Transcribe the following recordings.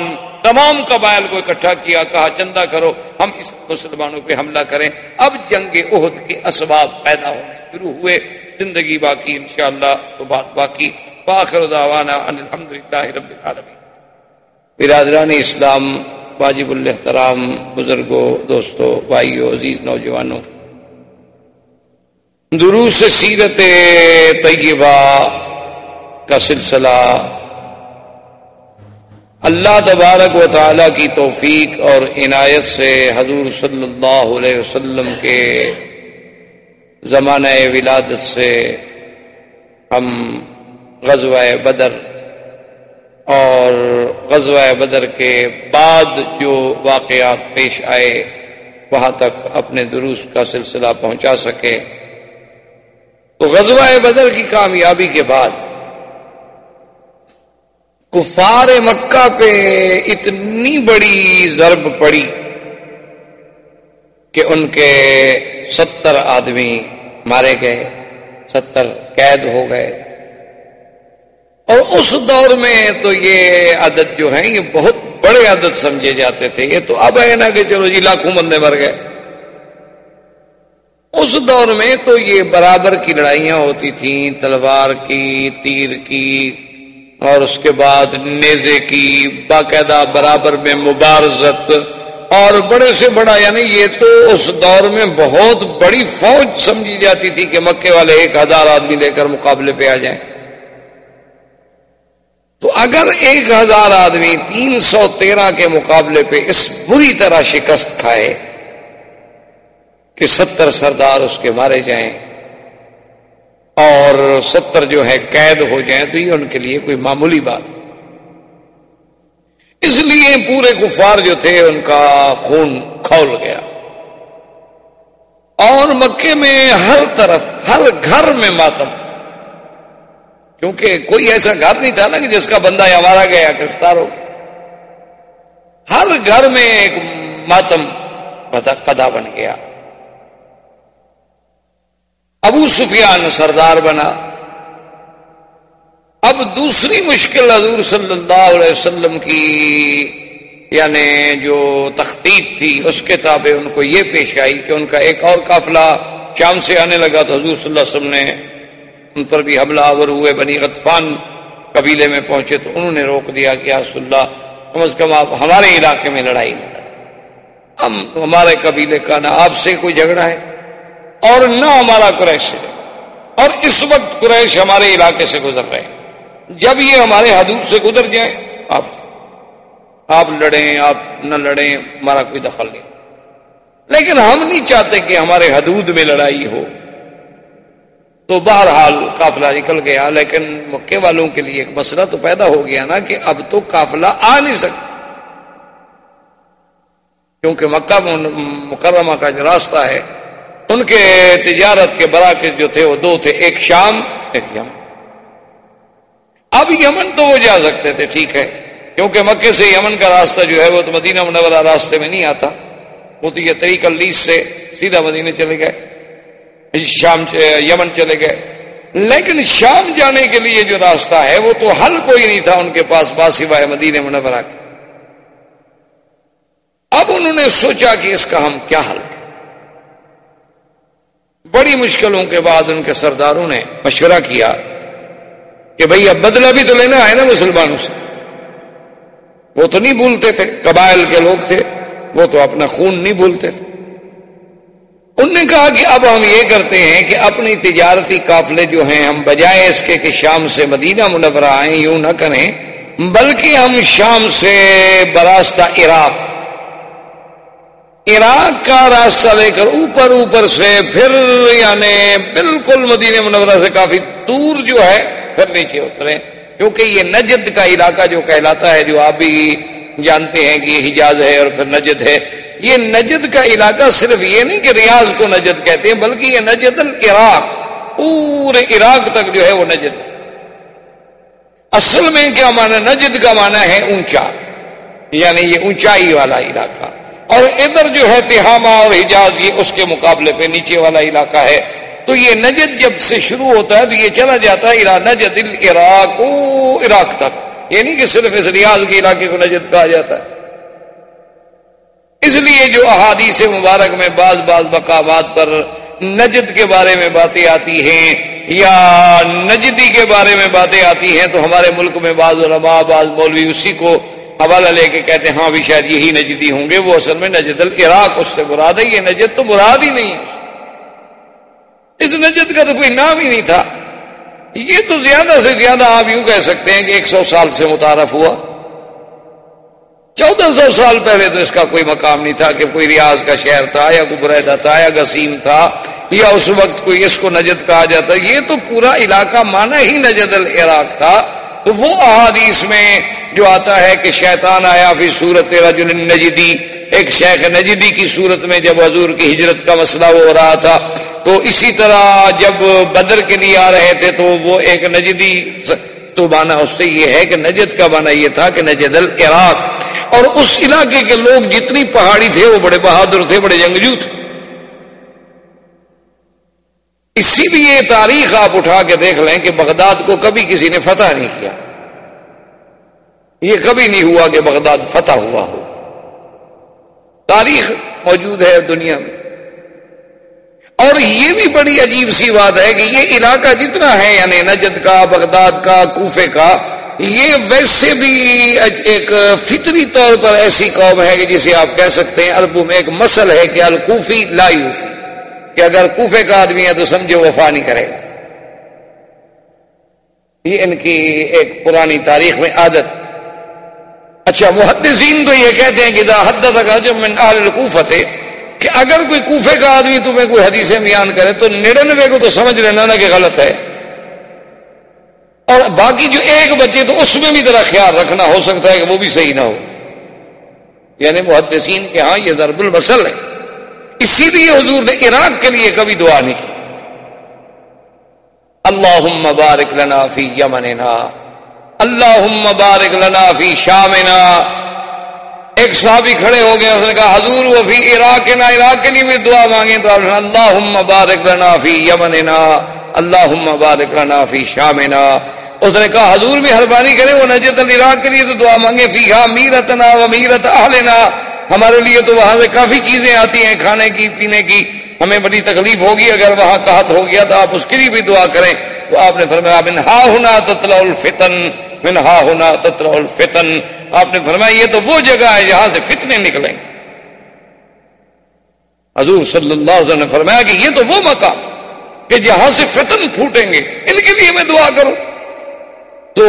غطفان تمام قبائل کو اکٹھا کیا، کہا، چندہ کرو، ہم اس مسلمانوں پہ حملہ کریں۔ اب جنگ عہد کے اسباب پیدا ہونے شروع ہوئے۔ زندگی باقی، انشاءاللہ تو بات باقی۔ باخر دعوانا الحمد رب العالمین۔ برادران اسلام، واجب الحترام بزرگوں، دوستوں، بھائیوں، عزیز نوجوانوں، دروس سیرت طیبہ کا سلسلہ اللہ تبارک و تعالی کی توفیق اور عنایت سے حضور صلی اللہ علیہ وسلم کے زمانہ ولادت سے ہم غزوہ بدر اور غزوہ بدر کے بعد جو واقعات پیش آئے، وہاں تک اپنے دروس کا سلسلہ پہنچا سکے۔ تو غزوہ بدر کی کامیابی کے بعد کفار مکہ پہ اتنی بڑی ضرب پڑی کہ ان کے ستر آدمی مارے گئے، ستر قید ہو گئے۔ اور اس دور میں تو یہ عدد جو ہیں، یہ بہت بڑے عدد سمجھے جاتے تھے۔ یہ تو اب ہے نا کہ چلو جی لاکھوں بندے مر گئے۔ اس دور میں تو یہ برابر کی لڑائیاں ہوتی تھیں، تلوار کی، تیر کی اور اس کے بعد نیزے کی باقاعدہ برابر میں مبارزت اور بڑے سے بڑا یعنی یہ تو اس دور میں بہت بڑی فوج سمجھی جاتی تھی کہ مکے والے ایک ہزار آدمی لے کر مقابلے پہ آ جائیں۔ تو اگر ایک ہزار آدمی تین سو تیرہ کے مقابلے پہ اس بری طرح شکست کھائے کہ ستر سردار اس کے مارے جائیں اور ستر جو ہے قید ہو جائیں تو یہ ان کے لیے کوئی معمولی بات اس لیے پورے کفار جو تھے ان کا خون کھول گیا۔ اور مکے میں ہر طرف، ہر گھر میں ماتم۔ کیونکہ کوئی ایسا گھر نہیں تھا نا کہ جس کا بندہ یا مارا گیا گرفتار ہو۔ ہر گھر میں ایک ماتم قدا بن گیا۔ ابو سفیان سردار بنا۔ اب دوسری مشکل حضور صلی اللہ علیہ وسلم کی یعنی جو تختیق تھی، اس کے تابع ان کو یہ پیش آئی کہ ان کا ایک اور قافلہ شام سے آنے لگا تو حضور صلی اللہ علیہ وسلم نے ان پر بھی حملہ آور ہوئے، بنی غطفان قبیلے میں پہنچے تو انہوں نے روک دیا کہ رسول اللہ، کم از کم آپ ہمارے علاقے میں لڑائی نہ ہم، ہمارے قبیلے کا نہ آپ سے کوئی جھگڑا ہے۔ اور نہ ہمارا قریش سے اور اس وقت قریش ہمارے علاقے سے گزر رہے ہیں۔ جب یہ ہمارے حدود سے گزر جائیں، آپ آپ لڑیں، آپ نہ لڑیں، ہمارا کوئی دخل نہیں۔ لیکن ہم نہیں چاہتے کہ ہمارے حدود میں لڑائی ہو۔ تو بہرحال قافلہ نکل گیا، لیکن مکے والوں کے لیے ایک مسئلہ تو پیدا ہو گیا نا کہ اب تو قافلہ آ نہیں سکتا۔ کیونکہ مکہ مکرمہ کا جو راستہ ہے ان کے تجارت کے براکز جو تھے وہ دو تھے، ایک شام، ایک یمن۔ اب یمن تو وہ جا سکتے تھے، ٹھیک ہے۔ کیونکہ مکے سے یمن کا راستہ جو ہے وہ تو مدینہ منورہ راستے میں نہیں آتا۔ وہ تو یہ طریقہ لیس سے سیدھا مدینہ چلے گئے۔ شام یمن چلے گئے۔ لیکن شام جانے کے لیے جو راستہ ہے وہ تو حل کوئی نہیں تھا ان کے پاس باسوائے مدینہ منورہ کے۔ اب انہوں نے سوچا کہ اس کا ہم کیا حل؟ بڑی مشکلوں کے بعد ان کے سرداروں نے مشورہ کیا کہ بھئی اب بدلہ بھی تو لینا ہے نا مسلمانوں سے۔ وہ تو نہیں بھولتے تھے، قبائل کے لوگ تھے، وہ تو اپنا خون نہیں بھولتے تھے۔ ان نے کہا کہ اب ہم یہ کرتے ہیں کہ اپنی تجارتی قافلے جو ہیں، ہم بجائے اس کے کہ شام سے مدینہ منورہ آئیں، یوں نہ کریں، بلکہ ہم شام سے براستہ عراق عراق کا راستہ لے کر اوپر اوپر سے پھر یعنی بالکل مدینہ منورہ سے کافی دور جو ہے، پھر نیچے اترے۔ کیونکہ یہ نجد کا علاقہ جو کہلاتا ہے، جو آپ بھی جانتے ہیں کہ یہ حجاز ہے اور پھر نجد ہے۔ یہ نجد کا علاقہ صرف یہ نہیں کہ ریاض کو نجد کہتے ہیں، بلکہ یہ نجد العراق، پورے عراق تک جو ہے وہ نجد اصل میں کیا مانا نجد کا مانا ہے؟ اونچا۔ یعنی یہ اونچائی والا علاقہ۔ اور ادھر جو ہے تہامہ اور حجاز، یہ اس کے مقابلے پہ نیچے والا علاقہ ہے۔ تو یہ نجد جب سے شروع ہوتا ہے تو یہ چلا جاتا ہے نجد العراق عراق تک۔ یہ نہیں کہ صرف اس ریاض کے علاقے کو نجد کہا جاتا ہے۔ اس لیے جو احادیث مبارک میں بعض بعض مقامات پر نجد کے بارے میں باتیں آتی ہیں یا نجدی کے بارے میں باتیں آتی ہیں تو ہمارے ملک میں بعض علماء، بعض مولوی اسی کو حوالہ لے کے کہتے ہیں ہاں بھی شاید یہی نجدی ہوں گے، وہ اصل میں نجد العراق اس سے مراد ہے، یہ نجد تو مراد ہی نہیں ہے۔ اس نجد کا تو کوئی نام ہی نہیں تھا۔ یہ تو زیادہ سے زیادہ آپ یوں کہہ سکتے ہیں کہ ایک سو سال سے متعارف ہوا۔ چودہ سو سال پہلے تو اس کا کوئی مقام نہیں تھا کہ کوئی ریاض کا شہر تھا یا کوئی برحدہ تھا یا گسیم تھا یا اس وقت کوئی اس کو نجد کہا جاتا۔ یہ تو پورا علاقہ مانا ہی نجد العراق تھا۔ تو وہ احادیث میں جو آتا ہے کہ شیطان آیا پھر صورت رجل نجدی، ایک شیخ نجدی کی صورت میں جب حضور کی ہجرت کا مسئلہ ہو رہا تھا، تو اسی طرح جب بدر کے لیے آ رہے تھے، تو وہ ایک نجدی، تو مانا اس سے یہ ہے کہ نجد کا مانا یہ تھا کہ نجد العراق۔ اور اس علاقے کے لوگ جتنی پہاڑی تھے، وہ بڑے بہادر تھے، بڑے جنگجو تھے۔ اسی لیے تاریخ آپ اٹھا کے دیکھ لیں کہ بغداد کو کبھی کسی نے فتح نہیں کیا۔ یہ کبھی نہیں ہوا کہ بغداد فتح ہوا ہو۔ تاریخ موجود ہے دنیا میں۔ اور یہ بھی بڑی عجیب سی بات ہے کہ یہ علاقہ جتنا ہے یعنی نجد کا، بغداد کا، کوفے کا، یہ ویسے بھی ایک فطری طور پر ایسی قوم ہے کہ جسے آپ کہہ سکتے ہیں عربوں میں ایک مسل ہے کہ الکوفی لا یوفی۔ کہ اگر کوفے کا آدمی ہے تو سمجھو وفا نہیں کرے گا۔ یہ ان کی ایک پرانی تاریخ میں عادت۔ اچھا محدثین تو یہ کہتے ہیں کہ دا حد تک جو من الکوفت کہ اگر کوئی کوفے کا آدمی تمہیں کوئی حدیث بیان کرے تو نڑنوے کو تو سمجھ لینا نا کہ غلط ہے۔ اور باقی جو ایک بچے تو اس میں بھی ذرا خیال رکھنا ہو سکتا ہے کہ وہ بھی صحیح نہ ہو۔ یعنی محدثین کے ہاں یہ ضرب المسل ہے۔ اسی لیے حضور نے عراق کے لیے کبھی دعا نہیں کی۔ اللہ مبارک لنا فی یمننا۔ اللہ مبارک لنا فی شامنا۔ ایک صحابی کھڑے ہو گئے اس نے کہا، حضور، وہ فی عراق نا عراق کے لیے بھی دعا مانگے تو اللہ مبارک لنا فی یمننا اللہ مبارک لنا فی شامنا۔ اس نے کہا، حضور بھی ہربانی کرے وہ نجد العراق کے لیے تو دعا مانگے فی ہا میرتنا و میرت اہلنا۔ ہمارے لیے تو وہاں سے کافی چیزیں آتی ہیں، کھانے کی، پینے کی۔ ہمیں بڑی تکلیف ہوگی، اگر وہاں کہت ہو گیا تو آپ اس کے لیے بھی دعا کریں۔ تو آپ نے فرمایا من ہا ہونا تطلع الفتن من ہا ہونا تطلع الفتن. آپ نے فرمایا، یہ تو وہ جگہ ہے جہاں سے فتنے نکلیں حضور صلی اللہ علیہ وسلم نے فرمایا کہ یہ تو وہ مقام کہ جہاں سے فتن پھوٹیں گے. ان کے لیے میں دعا کروں. تو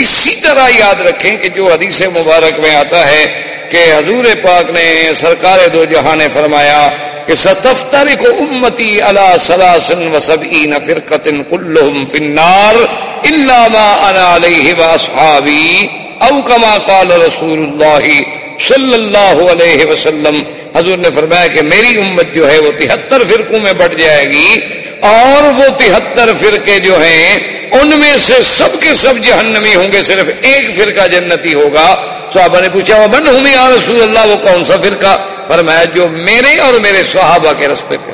اسی طرح یاد رکھیں کہ جو حدیث مبارک میں آتا ہے کہ حضور پاک نے سرکار دو جہاں نے فرمایا کہ ستفتر کو امتی اللہ سلاسن و سبعین فرقتن کلہم فنار اللہ ما انا علیہ واصحابی او کما قال رسول اللہ صلی اللہ علیہ وسلم، حضور نے فرمایا کہ میری امت جو ہے وہ تہتر فرقوں میں بٹ جائے گی اور وہ تہتر فرقے جو ہیں، ان میں سے سب کے سب جہنمی ہوں گے، صرف ایک فرقہ جنتی ہوگا۔ صحابہ نے پوچھا وہ بن ہوں یا رسول اللہ؟ وہ کون سا فرقہ؟ پر میں جو میرے اور میرے صحابہ کے رستے پہ۔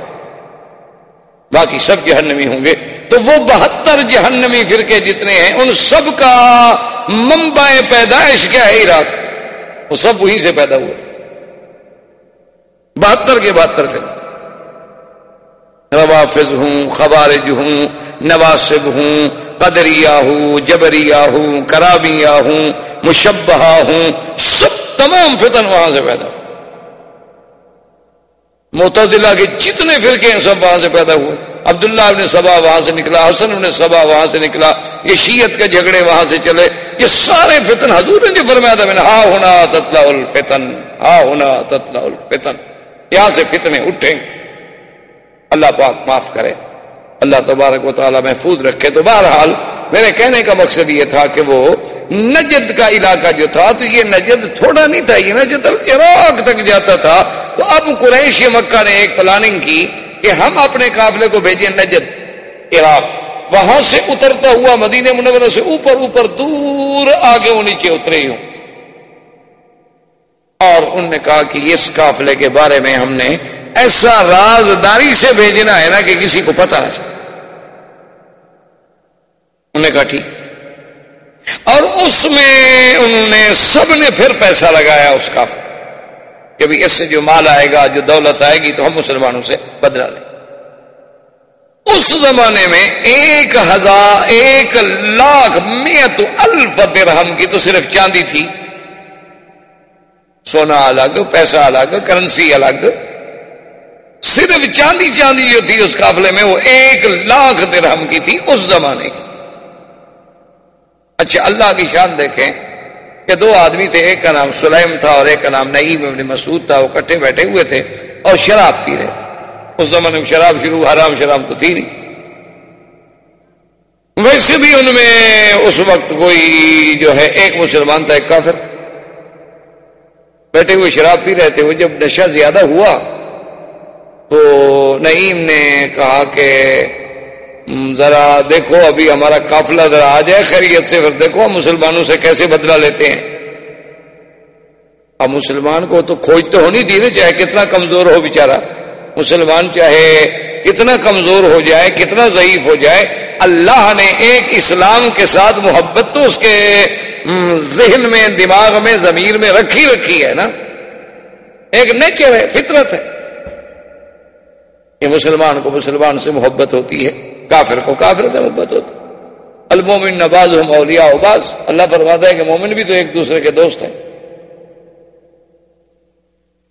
باقی سب جہنمی ہوں گے۔ تو وہ بہتر جہنمی فرقے جتنے ہیں، ان سب کا ممبا پیدائش کیا ہے عراق۔ وہ سب وہیں سے پیدا ہوئے۔ بہتر کے بہتر فرقے روافظ ہوں خوارج ہوں نواسب ہوں قدریا ہوں جبریا ہوں کرابیا ہوں مشبہ ہوں سب تمام فتن وہاں سے پیدا متضلہ کے جتنے فرقے ہیں، سب وہاں سے پیدا ہوئے۔ عبداللہ ابن سبا وہاں سے نکلا، حسن ابن سبا وہاں سے نکلا، یہ شیعت کے جھگڑے وہاں سے چلے، یہ سارے فتن حضور نے جو فرمایا تھا، میں نے ہا ہونا تتلا الفتن ہا ہونا تتلا الفتن، یہاں سے فتنے اٹھیں۔ اللہ پاک معاف کرے۔ اللہ تبارک و تعالیٰ محفوظ رکھے۔ تو بہرحال، میرے کہنے کا مقصد یہ تھا کہ وہ نجد کا علاقہ جو تھا، تو یہ نجد تھوڑا نہیں تھا، یہ نجد عراق تک جاتا تھا۔ تو اب قریش مکہ نے ایک پلاننگ کی کہ ہم اپنے قافلے کو بھیجیں نجد، عراق۔ وہاں سے اترتا ہوا مدینہ منورہ سے اوپر اوپر دور آگے وہ نیچے اترے ہوں۔ اور انہوں نے کہا کہ اس قافلے کے بارے میں ہم نے ایسا رازداری سے بھیجنا ہے نا کہ کسی کو پتہ نہ چلے۔ انہوں نے کہا ٹھیک۔ اور اس میں انہوں نے سب نے پھر پیسہ لگایا اس کا کہ بھی اس سے جو مال آئے گا، جو دولت آئے گی تو ہم مسلمانوں سے بدلا لیں۔ اس زمانے میں ایک ہزار، ایک لاکھ میت الف درہم کی تو صرف چاندی تھی۔ سونا الگ، پیسہ الگ، کرنسی الگ۔ صرف چاندی چاندی جو تھی اس قافلے میں وہ ایک لاکھ درہم کی تھی اس زمانے کی۔ اچھا اللہ کی شان دیکھیں۔ کہ دو آدمی تھے، ایک کا نام سلیم تھا اور ایک کا نام نعیم ابن مسعود تھا، وہ کٹھے بیٹھے ہوئے تھے اور شراب پی رہے۔ اس زمانے میں شراب شروع، حرام شراب تو تھی نہیں۔ ویسے بھی ان میں اس وقت کوئی جو ہے، ایک مسلمان تھا، ایک کافر۔ بیٹھے ہوئے شراب پی رہے تھے۔ وہ جب نشہ زیادہ ہوا تو نعیم نے کہا کہ ذرا دیکھو، ابھی ہمارا قافلہ ذرا آ جائے خیریت سے، پھر دیکھو ہم مسلمانوں سے کیسے بدلہ لیتے ہیں۔ اب مسلمان کو تو کھوج تو ہونی تھی نا، چاہے کتنا کمزور ہو بیچارہ۔ مسلمان چاہے کتنا کمزور ہو جائے، کتنا ضعیف ہو جائے، اللہ نے ایک اسلام کے ساتھ محبت تو اس کے ذہن میں، دماغ میں، ضمیر میں رکھی رکھی ہے نا۔ ایک نیچر ہے، فطرت ہے۔ یہ مسلمان کو مسلمان سے محبت ہوتی ہے۔ کافر کو کافر سے محبت ہوتی۔ المومن نباز ہم اولیا اباز اللہ فرماتا ہے کہ مومن بھی تو ایک دوسرے کے دوست ہیں۔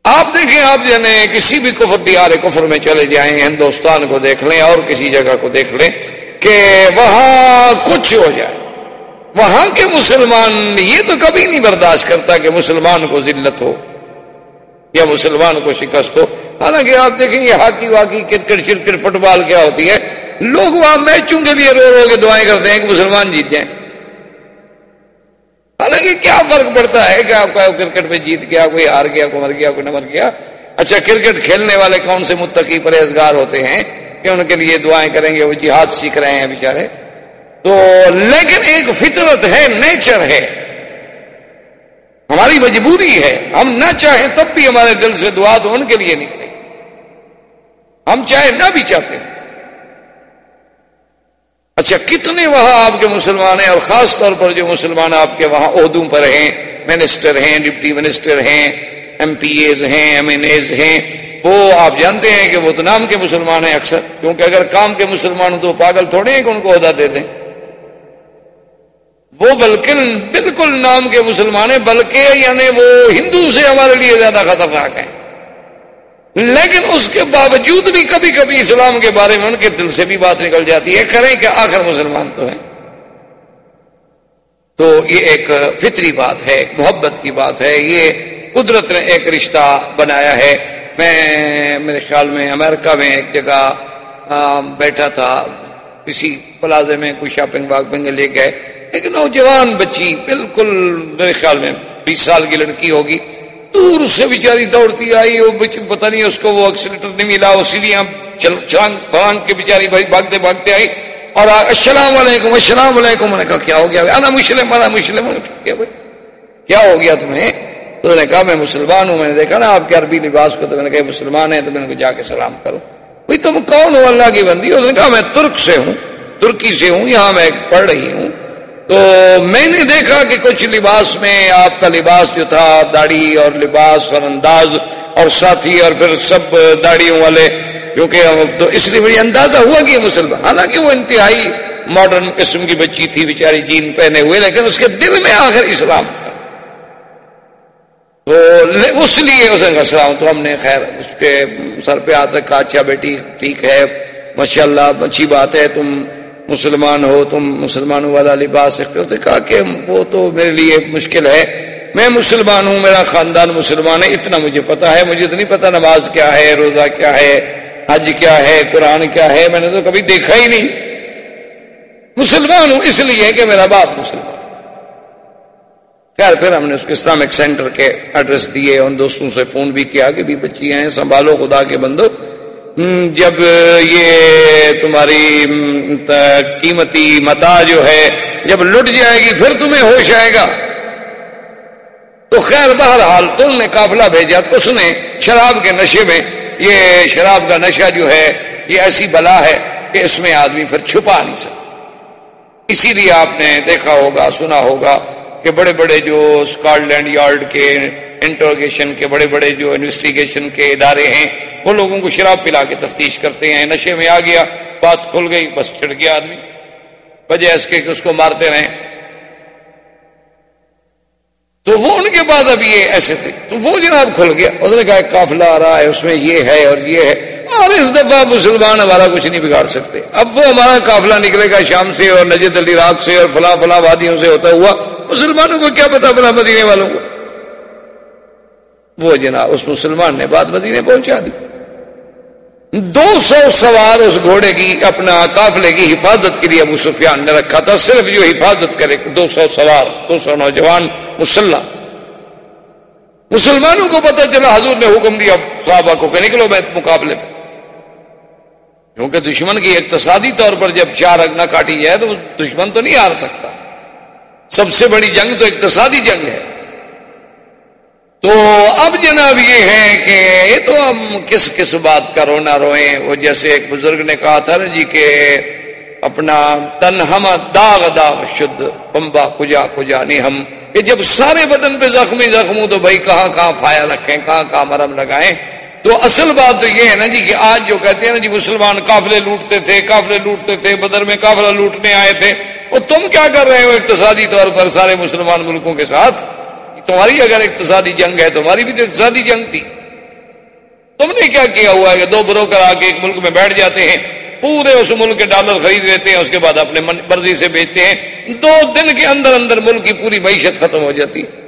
آپ دیکھیں، آپ یعنی کسی بھی کفر، دیار کفر میں چلے جائیں، ہندوستان کو دیکھ لیں اور کسی جگہ کو دیکھ لیں کہ وہاں کچھ ہو جائے۔ وہاں کے مسلمان یہ تو کبھی نہیں برداشت کرتا کہ مسلمان کو ذلت ہو یا مسلمان کو شکست ہو۔ حالانکہ آپ دیکھیں یہ ہاکی واکی، کرکٹ شرکٹ فٹ بال کیا ہوتی ہے۔ لوگ وہاں میچوں کے لیے رو رو کے دعائیں کرتے ہیں کہ مسلمان جیت جائیں حالانکہ کیا فرق پڑتا ہے کہ آپ کا کرکٹ میں جیت گیا، کوئی ہار گیا، کوئی مر گیا، کوئی نہ مر گیا۔ اچھا کرکٹ کھیلنے والے کون سے متقی پرہیزگار ہوتے ہیں کہ ان کے لیے دعائیں کریں گے، وہ جہاد سیکھ رہے ہیں بےچارے تو لیکن ایک فطرت ہے، نیچر ہے۔ ہماری مجبوری ہے، ہم نہ چاہیں تب بھی ہمارے دل سے دعا تو ان کے لیے نکلے۔ ہم چاہے نہ بھی چاہتے۔ ہیں اچھا کتنے وہاں آپ کے مسلمان ہیں اور خاص طور پر جو مسلمان آپ کے وہاں عہدوں پر ہیں، منسٹر ہیں، ڈپٹی منسٹر ہیں، ایم پی ایز ہیں، ایم این ایز ہیں، وہ آپ جانتے ہیں کہ وہ تو نام کے مسلمان ہیں اکثر، کیونکہ اگر کام کے مسلمان ہوں تو پاگل تھوڑے ہیں کہ ان کو عہدہ دے دیں۔ وہ بلکہ بالکل نام کے مسلمان ہیں، بلکہ یعنی وہ ہندو سے ہمارے لیے زیادہ خطرناک ہیں۔ لیکن اس کے باوجود بھی کبھی کبھی اسلام کے بارے میں ان کے دل سے بھی بات نکل جاتی ہے کریں کہ آخر مسلمان تو ہیں۔ تو یہ ایک فطری بات ہے، ایک محبت کی بات ہے۔ یہ قدرت نے ایک رشتہ بنایا ہے۔ میں، میرے خیال میں امریکہ میں ایک جگہ بیٹھا تھا۔ کسی پلازے میں کوئی شاپنگ واپنگ لے گئے۔ ایک نوجوان بچی بالکل، میرے خیال میں بیس سال کی لڑکی ہوگی۔ دور سے بیچاری دوڑتی آئی، وہ پتہ نہیں اس کو وہ ایکسیلیٹر نہیں ملا، وہ سیڑھیاں چھلانگ کے بیچاری بھائی بھاگتے بھاگتے آئی۔ اور السلام علیکم السلام علیکم۔ نے کہا، کیا ہو گیا؟ انا مسلم انا مسلم. کیا بھائی؟ کیا ہو گیا تمہیں؟ تو نے کہا، میں مسلمان ہوں. میں نے دیکھا نا، آپ کے عربی لباس کو تو میں نے کہا مسلمان ہیں، تو میں نے جا کے سلام کرو۔ بھائی تم کون ہو؟ اللہ کی بندی۔ اس نے کہا، میں ترک سے ہوں، ترکی سے ہوں، یہاں میں پڑھ رہی ہوں۔ تو میں نے دیکھا کہ کچھ لباس میں آپ کا لباس جو تھا، داڑھی اور لباس اور انداز اور ساتھی اور پھر سب داڑیوں والے کیونکہ تو اس لیے بڑی اندازہ ہوا کہ مسلمان، حالانکہ وہ انتہائی ماڈرن قسم کی بچی تھی، بیچاری جین پہنے ہوئے، لیکن اس کے دل میں آخر اسلام تھا۔ تو اس لیے اس نے السلام تو ہم نے خیر اس کے سر پہ آتا کہا اچھا بیٹی، ٹھیک ہے ماشاء اللہ اچھی بات ہے، تم مسلمان ہو، تم مسلمانوں والا لباس اختیار کہا کہ وہ تو میرے لیے مشکل ہے۔ میں مسلمان ہوں، میرا خاندان مسلمان ہے، اتنا مجھے پتا ہے، مجھے تو نہیں پتا نماز کیا ہے، روزہ کیا ہے، حج کیا ہے، قرآن کیا ہے، میں نے تو کبھی دیکھا ہی نہیں۔ مسلمان ہوں اس لیے کہ میرا باپ مسلمان۔ خیر، پھر ہم نے اس کو اسلامک سینٹر کے ایڈریس دیے ان دوستوں سے فون بھی کیا کہ بھی بچی ہیں، سنبھالو خدا کے بندو۔ جب یہ تمہاری قیمتی متا جو ہے جب لٹ جائے گی پھر تمہیں ہوش آئے گا۔ تو خیر بہرحال تم نے قافلہ بھیجا تو اس نے شراب کے نشے میں، یہ شراب کا نشہ جو ہے، یہ ایسی بلا ہے کہ اس میں آدمی پھر چھپا نہیں سکتا۔ اسی لیے آپ نے دیکھا ہوگا، سنا ہوگا کہ بڑے بڑے جو اسکاٹ لینڈ یارڈ کے انٹروگیشن کے بڑے بڑے جو انویسٹیگیشن کے ادارے ہیں، وہ لوگوں کو شراب پلا کے تفتیش کرتے ہیں۔ نشے میں آ گیا، بات کھل گئی، بس چڑھ گیا آدمی۔ وجہ اس کے کہ اس کو مارتے رہیں۔ تو وہ ان کے بعد اب یہ ایسے تھے۔ تو وہ جناب کھل گیا۔ اس نے کہا قافلہ آ رہا ہے، اس میں یہ ہے اور یہ ہے۔ اور اس دفعہ مسلمان ہمارا کچھ نہیں بگاڑ سکتے۔ اب وہ ہمارا قافلہ نکلے گا شام سے اور نجد علی راک سے اور فلاں فلاں وادیوں سے ہوتا ہوا، مسلمانوں کو کیا پتا بلا مدینے والوں کو۔ وہ جناب، اس مسلمان نے بات مدینے پہنچا دی۔ دو سو سوار اس گھوڑے کی، اپنا قافلے کی حفاظت کے لیے ابو سفیان نے رکھا تھا۔ صرف جو حفاظت کرے، دو سو سوار، دو سو نوجوان، مسلح۔ مسلمانوں کو پتہ چلا، حضور نے حکم دیا صحابہ کو کہ نکلو میں مقابلے پہ کیونکہ دشمن کی اقتصادی طور پر جب چار اگنا کاٹی جائے تو دشمن تو نہیں ہار سکتا۔ سب سے بڑی جنگ تو اقتصادی جنگ ہے۔ تو اب جناب یہ ہے کہ یہ تو ہم کس کس بات کا رونا روئیں۔ وہ جیسے ایک بزرگ نے کہا تھا نا جی کہ اپنا تن ہم داغ داغ شد پمبا کجا کجا نہیں ہم۔ کہ جب سارے بدن پہ زخمی زخم تو بھائی کہاں کہاں فایا رکھیں، کہاں کہاں مرم لگائیں۔ تو اصل بات تو یہ ہے نا جی کہ آج جو کہتے ہیں نا جی مسلمان قافلے لوٹتے تھے قافلے لوٹتے تھے، بدر میں قافلہ لوٹنے آئے تھے، وہ تم کیا کر رہے ہو اقتصادی طور پر سارے مسلمان ملکوں کے ساتھ؟ تمہاری اگر اقتصادی جنگ ہے، تمہاری بھی تو اقتصادی جنگ تھی۔ تم نے کیا کیا ہوا ہے کہ دو بروکر آ کے ایک ملک میں بیٹھ جاتے ہیں، پورے اس ملک کے ڈالر خرید لیتے ہیں، اس کے بعد اپنے مرضی سے بیچتے ہیں۔ دو دن کے اندر اندر ملک کی پوری معیشت ختم ہو جاتی ہے۔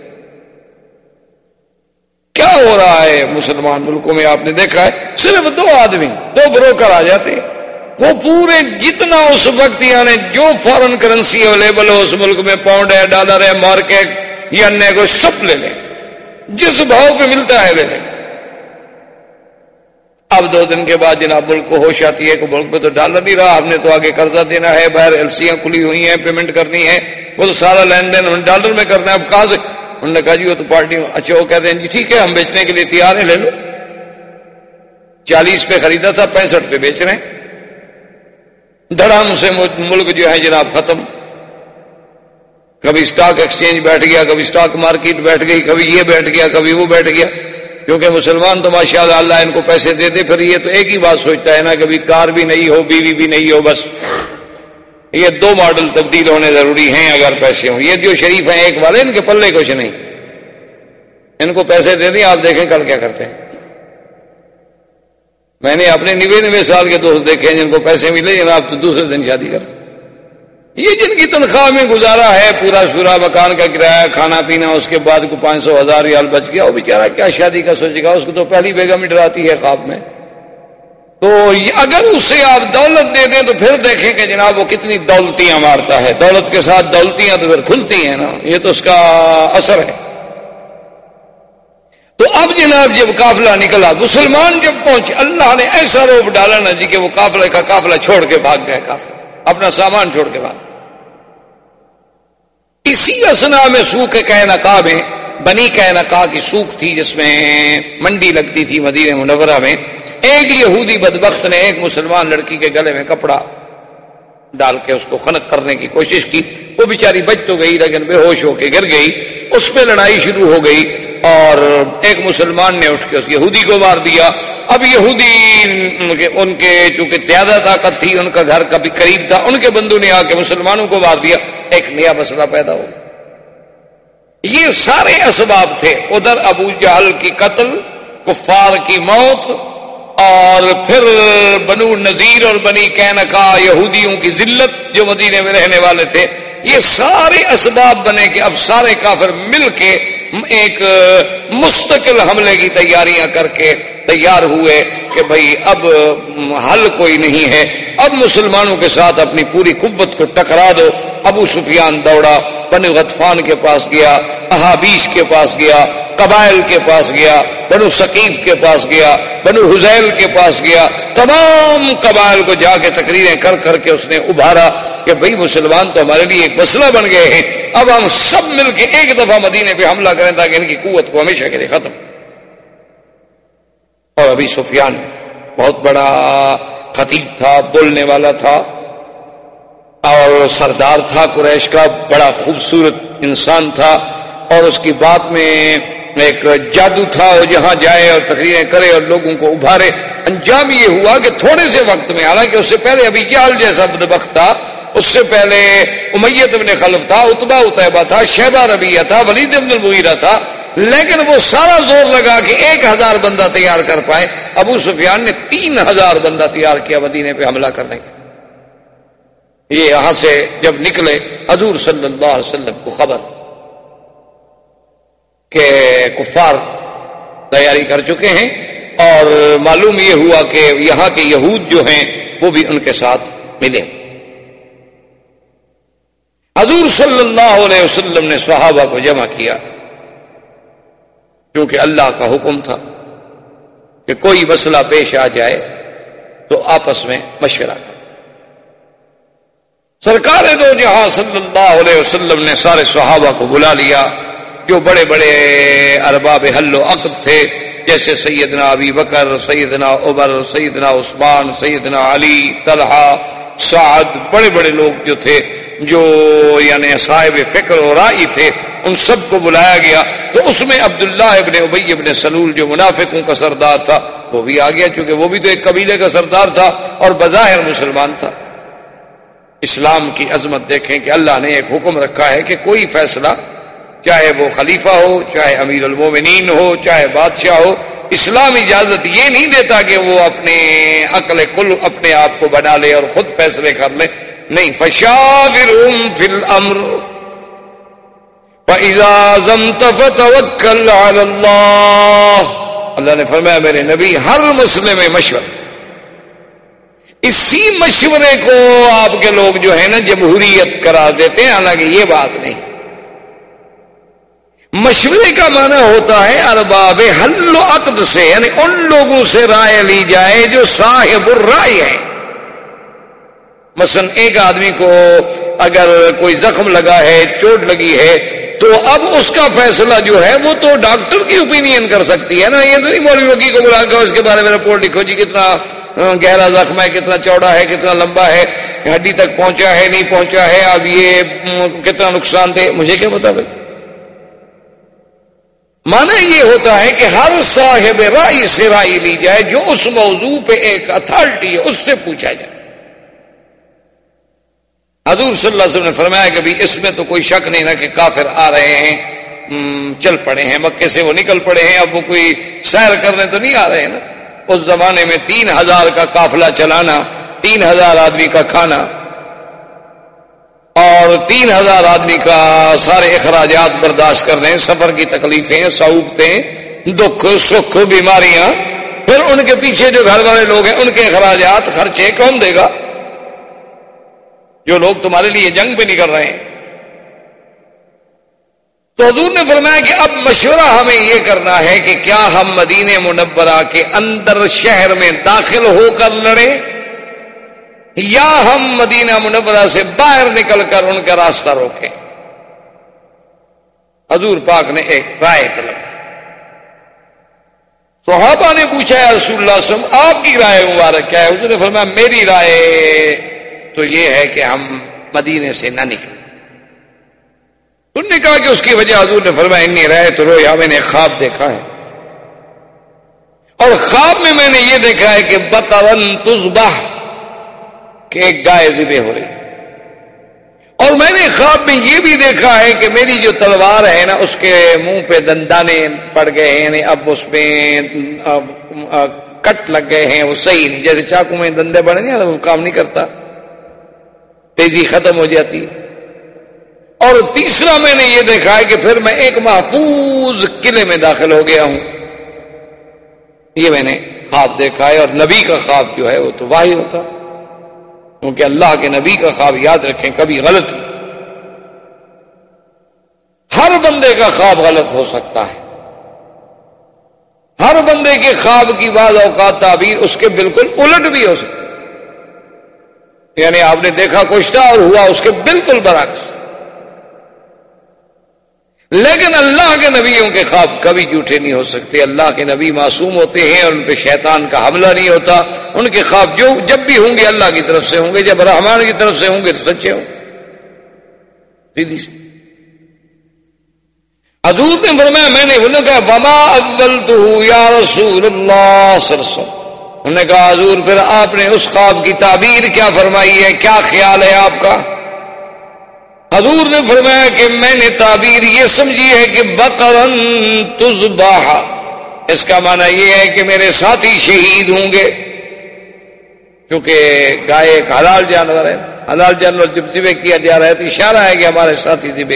کیا ہو رہا ہے مسلمان ملکوں میں؟ آپ نے دیکھا ہے، صرف دو آدمی، دو بروکر آ جاتے وہ پورے جتنا اس وقت یعنی جو فورن کرنسی اویلیبل ہو، اس ملک میں پاؤنڈ ہے ڈالر ہے مارکیٹ یا کو سب لے لیں۔ جس بھاؤ پہ ملتا ہے لے لیں۔ اب دو دن کے بعد جناب ملک کو ہوش آتی ہے کہ ملک پہ تو ڈالر نہیں رہا، ہم نے تو آگے قرضہ دینا ہے، باہر ایلسیاں کھلی ہوئی ہیں پیمنٹ کرنی ہے۔ وہ تو سارا لین دین ڈالر میں کرنا ہے اب کہاں سے انہوں نے کہا جی وہ تو پارٹی اچھا وہ کہتے ہیں جی ٹھیک ہے، ہم بیچنے کے لیے تیار ہیں، لے لو۔ چالیس پہ خریدا تھا، پینسٹھ پہ بیچ رہے ہیں۔ دھڑام سے ملک جو ہے جناب ختم۔ کبھی اسٹاک ایکسچینج بیٹھ گیا، کبھی اسٹاک مارکیٹ بیٹھ گئی، کبھی یہ بیٹھ گیا، کبھی وہ بیٹھ گیا۔ کیونکہ مسلمان تو ماشاء اللہ اللہ ان کو پیسے دے دے، پھر یہ تو ایک ہی بات سوچتا ہے نا کبھی کار بھی نہیں ہو، بیوی بھی نہیں ہو، بس۔ یہ دو ماڈل تبدیل ہونے ضروری ہیں اگر پیسے ہوں۔ یہ جو شریف ہیں ایک والے، ان کے پلے کچھ نہیں۔ ان کو پیسے دے دیں، آپ دیکھیں کل کیا کرتے ہیں۔ میں نے اپنے نوے نوے سال کے دوست دیکھے جن کو پیسے ملے، جناب تو دوسرے دن شادی کر یہ جن کی تنخواہ میں گزارا ہے، پورا سورا مکان کا کرایہ، کھانا پینا، اس کے بعد کو پانچ سو ہزار ریال بچ گیا، وہ بےچارا کیا شادی کا سوچے گا؟ اس کو تو پہلی بیگم ڈراتی ہے خواب میں۔ تو اگر اسے آپ دولت دے دیں تو پھر دیکھیں کہ جناب وہ کتنی دولتیاں مارتا ہے۔ دولت کے ساتھ دولتیاں تو پھر کھلتی ہیں نا۔ یہ تو اس کا اثر ہے۔ تو اب جناب جب قافلہ نکلا، مسلمان جب پہنچے، اللہ نے ایسا روپ ڈالا نا جی کہ وہ قافلے کا قافلہ چھوڑ کے بھاگ گئے، قافلہ۔ اپنا سامان چھوڑ کے بھاگ۔ اسی اسنا میں سوکھ کہ نقا میں، بنی کہ نقا کی سوکھ تھی جس میں منڈی لگتی تھی مدینہ منورہ میں۔ ایک یہودی بدبخت نے ایک مسلمان لڑکی کے گلے میں کپڑا ڈال کے اس کو خنق کرنے کی کوشش کی۔ وہ بیچاری بچ تو گئی لیکن بے ہوش ہو کے گر گئی۔ اس پہ لڑائی شروع ہو گئی اور ایک مسلمان نے اٹھ کے اس یہودی کو مار دیا۔ اب یہودی ان کے چونکہ زیادہ طاقت تھی، ان کا گھر کبھی قریب تھا، ان کے بندو نے آ کے مسلمانوں کو مار دیا۔ ایک نیا مسئلہ پیدا ہو۔ یہ سارے اسباب تھے۔ ادھر ابو جہل کی قتل، کفار کی موت اور پھر بنو نذیر اور بنی کینکا یہودیوں کی ذلت جو مدینے میں رہنے والے تھے، یہ سارے اسباب بنے کہ اب سارے کافر مل کے ایک مستقل حملے کی تیاریاں کر کے تیار ہوئے کہ بھائی اب حل کوئی نہیں ہے۔ اب مسلمانوں کے ساتھ اپنی پوری قوت کو ٹکرا دو۔ ابو سفیان دوڑا، بنو غطفان کے پاس گیا، احابیش کے پاس گیا، قبائل کے پاس گیا، بنو ثقیف کے پاس گیا، بنو حزیل کے پاس گیا۔ تمام قبائل کو جا کے تقریریں کر کر کے اس نے ابھارا کہ بھائی مسلمان تو ہمارے لیے ایک مسئلہ بن گئے ہیں۔ اب ہم سب مل کے ایک دفعہ مدینے پہ حملہ کریں تاکہ ان کی قوت کو ہمیشہ کے لیے ختم۔ اور ابھی سفیان بہت بڑا خطیب تھا، بولنے والا تھا۔ اور سردار تھا قریش کا، بڑا خوبصورت انسان تھا۔ اور اس کی بات میں ایک جادو تھا، وہ جہاں جائے اور تقریریں کرے اور لوگوں کو ابھارے۔ انجام یہ ہوا کہ تھوڑے سے وقت میں، حالانکہ اس سے پہلے ابھی جال جیسا بدبخت تھا اس سے پہلے امیت ابن خلف تھا اتبا اتبا تھا شہبہ ربیہ تھا، ولید ابن المغیرہ تھا، لیکن وہ سارا زور لگا کہ ایک ہزار بندہ تیار کر پائے۔ ابو سفیان نے تین ہزار بندہ تیار کیا مدینے پہ حملہ کرنے کا یہ یہاں سے جب نکلے، حضور صلی اللہ علیہ وسلم کو خبر کہ کفار تیاری کر چکے ہیں اور معلوم یہ ہوا کہ یہاں کے یہود جو ہیں، وہ بھی ان کے ساتھ ملے۔ حضور صلی اللہ علیہ وسلم نے صحابہ کو جمع کیا کیونکہ اللہ کا حکم تھا کہ کوئی مسئلہ پیش آ جائے تو آپس میں مشورہ کر سرکار دو جہاں صلی اللہ علیہ وسلم نے سارے صحابہ کو بلا لیا، جو بڑے بڑے ارباب حل و عقد تھے، جیسے سیدنا ابی بکر، سیدنا عمر، سیدنا عثمان، سیدنا علی، طلحہ سعد، بڑے بڑے لوگ جو تھے، جو یعنی صاحب فکر اور رائی تھے، ان سب کو بلایا گیا۔ تو اس میں عبداللہ ابن ابی ابن سلول جو منافقوں کا سردار تھا، وہ بھی آ گیا، چونکہ وہ بھی تو ایک قبیلے کا سردار تھا اور بظاہر مسلمان تھا۔ اسلام کی عظمت دیکھیں کہ اللہ نے ایک حکم رکھا ہے کہ کوئی فیصلہ، چاہے وہ خلیفہ ہو، چاہے امیر المومنین ہو، چاہے بادشاہ ہو اسلام اجازت یہ نہیں دیتا کہ وہ اپنے عقل کل اپنے آپ کو بنا لے اور خود فیصلے کر لے۔ نہیں فشاور فل امر اللہ اللہ نے فرمایا، میرے نبی، ہر مسئلے میں مشورہ۔ اسی مشورے کو آپ کے لوگ جو ہے نا، جمہوریت کرا دیتے ہیں۔ حالانکہ یہ بات نہیں۔ مشورے کا معنی ہوتا ہے ارباب حل و عقد سے یعنی ان لوگوں سے رائے لی جائے جو صاحب الرائے ہے مثلا ایک آدمی کو اگر کوئی زخم لگا ہے، چوٹ لگی ہے، تو اب اس کا فیصلہ جو ہے وہ تو ڈاکٹر کی اوپینین کر سکتی ہے نا، یہ تو نہیں مولوی کو بلا کر اس کے بارے میں رپورٹ لکھو جی کتنا گہرا زخم ہے، کتنا چوڑا ہے، کتنا لمبا ہے، ہڈی تک پہنچا ہے، نہیں پہنچا ہے، اب یہ کتنا نقصان تھے مجھے کیا بتا بھائی؟ مانا یہ ہوتا ہے کہ ہر صاحب رائی سے رائی لی جائے، جو اس موضوع پہ ایک اتھارٹی ہے، اس سے پوچھا جائے۔ حضور صلی اللہ علیہ وسلم نے فرمایا کہ اس میں تو کوئی شک نہیں نا کہ کافر آ رہے ہیں چل پڑے ہیں، مکے سے وہ نکل پڑے ہیں، اب وہ کوئی سیر کرنے تو نہیں آ رہے ہیں نا۔ اس زمانے میں تین ہزار کا قافلہ چلانا، تین ہزار آدمی کا کھانا اور تین ہزار آدمی کا سارے اخراجات برداشت کرنے سفر کی تکلیفیں سعوبتیں دکھ، سکھ، بیماریاں۔ پھر ان کے پیچھے جو گھر والے لوگ ہیں، ان کے اخراجات، خرچے کون دے گا؟ جو لوگ تمہارے لیے جنگ پہ نکل رہے ہیں۔ تو حضور نے فرمایا کہ اب مشورہ ہمیں یہ کرنا ہے کہ کیا ہم مدینہ منورہ کے اندر شہر میں داخل ہو کر لڑیں؟ یا ہم مدینہ منورہ سے باہر نکل کر ان کا راستہ روکیں۔ حضور پاک نے ایک رائے طلب صحابہ نے پوچھا ہے رسول اللہ وسلم آپ کی رائے مبارک کیا ہے؟ حضور نے فرمایا، میری رائے تو یہ ہے کہ ہم مدینے سے نہ نکلیں۔ انہوں نے کہا کہ اس کی وجہ حضور نے فرمایا، انی رہے تو رویا، میں نے خواب دیکھا ہے۔ اور خواب میں میں نے یہ دیکھا ہے کہ بترن تزبہ کہ ایک گائے ذبح ہو رہی۔ اور میں نے خواب میں یہ بھی دیکھا ہے کہ میری جو تلوار ہے نا، اس کے منہ پہ دندانے پڑ گئے ہیں یعنی اب اس میں کٹ لگ گئے ہیں، وہ صحیح نہیں۔ جیسے چاقو میں دندے بڑھ گئے وہ کام نہیں کرتا۔ تیزی ختم ہو جاتی۔ ہے اور تیسرا میں نے یہ دیکھا ہے کہ پھر میں ایک محفوظ قلعے میں داخل ہو گیا ہوں۔ یہ میں نے خواب دیکھا ہے اور نبی کا خواب جو ہے وہ تو واہی ہوتا۔ کیونکہ اللہ کے نبی کا خواب یاد رکھیں، کبھی غلط نہیں ہر بندے کا خواب غلط ہو سکتا ہے۔ ہر بندے کے خواب کی بعض اوقات تعبیر اس کے بالکل الٹ بھی ہو سکتی۔ یعنی آپ نے دیکھا کچھ تھا اور ہوا اس کے بالکل برعکس۔ لیکن اللہ کے نبیوں کے خواب کبھی جھوٹے نہیں ہو سکتے۔ اللہ کے نبی معصوم ہوتے ہیں اور ان پہ شیطان کا حملہ نہیں ہوتا۔ ان کے خواب جو جب بھی ہوں گے اللہ کی طرف سے ہوں گے، جب رحمان کی طرف سے ہوں گے تو سچے ہوں۔ سیدھی سی۔ حضور نے فرمایا، میں نے انہوں نے کہا، وما اول تو یا رسول اللہ سرسو انہوں نے کہا، حضور، پھر آپ نے اس خواب کی تعبیر کیا فرمائی ہے؟ کیا خیال ہے آپ کا؟ حضور نے فرمایا کہ میں نے تعبیر یہ سمجھی ہے کہ بقرن تزباہ اس کا معنی یہ ہے کہ میرے ساتھی شہید ہوں گے۔ کیونکہ گائے ایک حلال جانور ہے۔ حلال جانور جب ذبح کیا جا رہا ہے تو اشارہ ہے کہ ہمارے ساتھی ذبح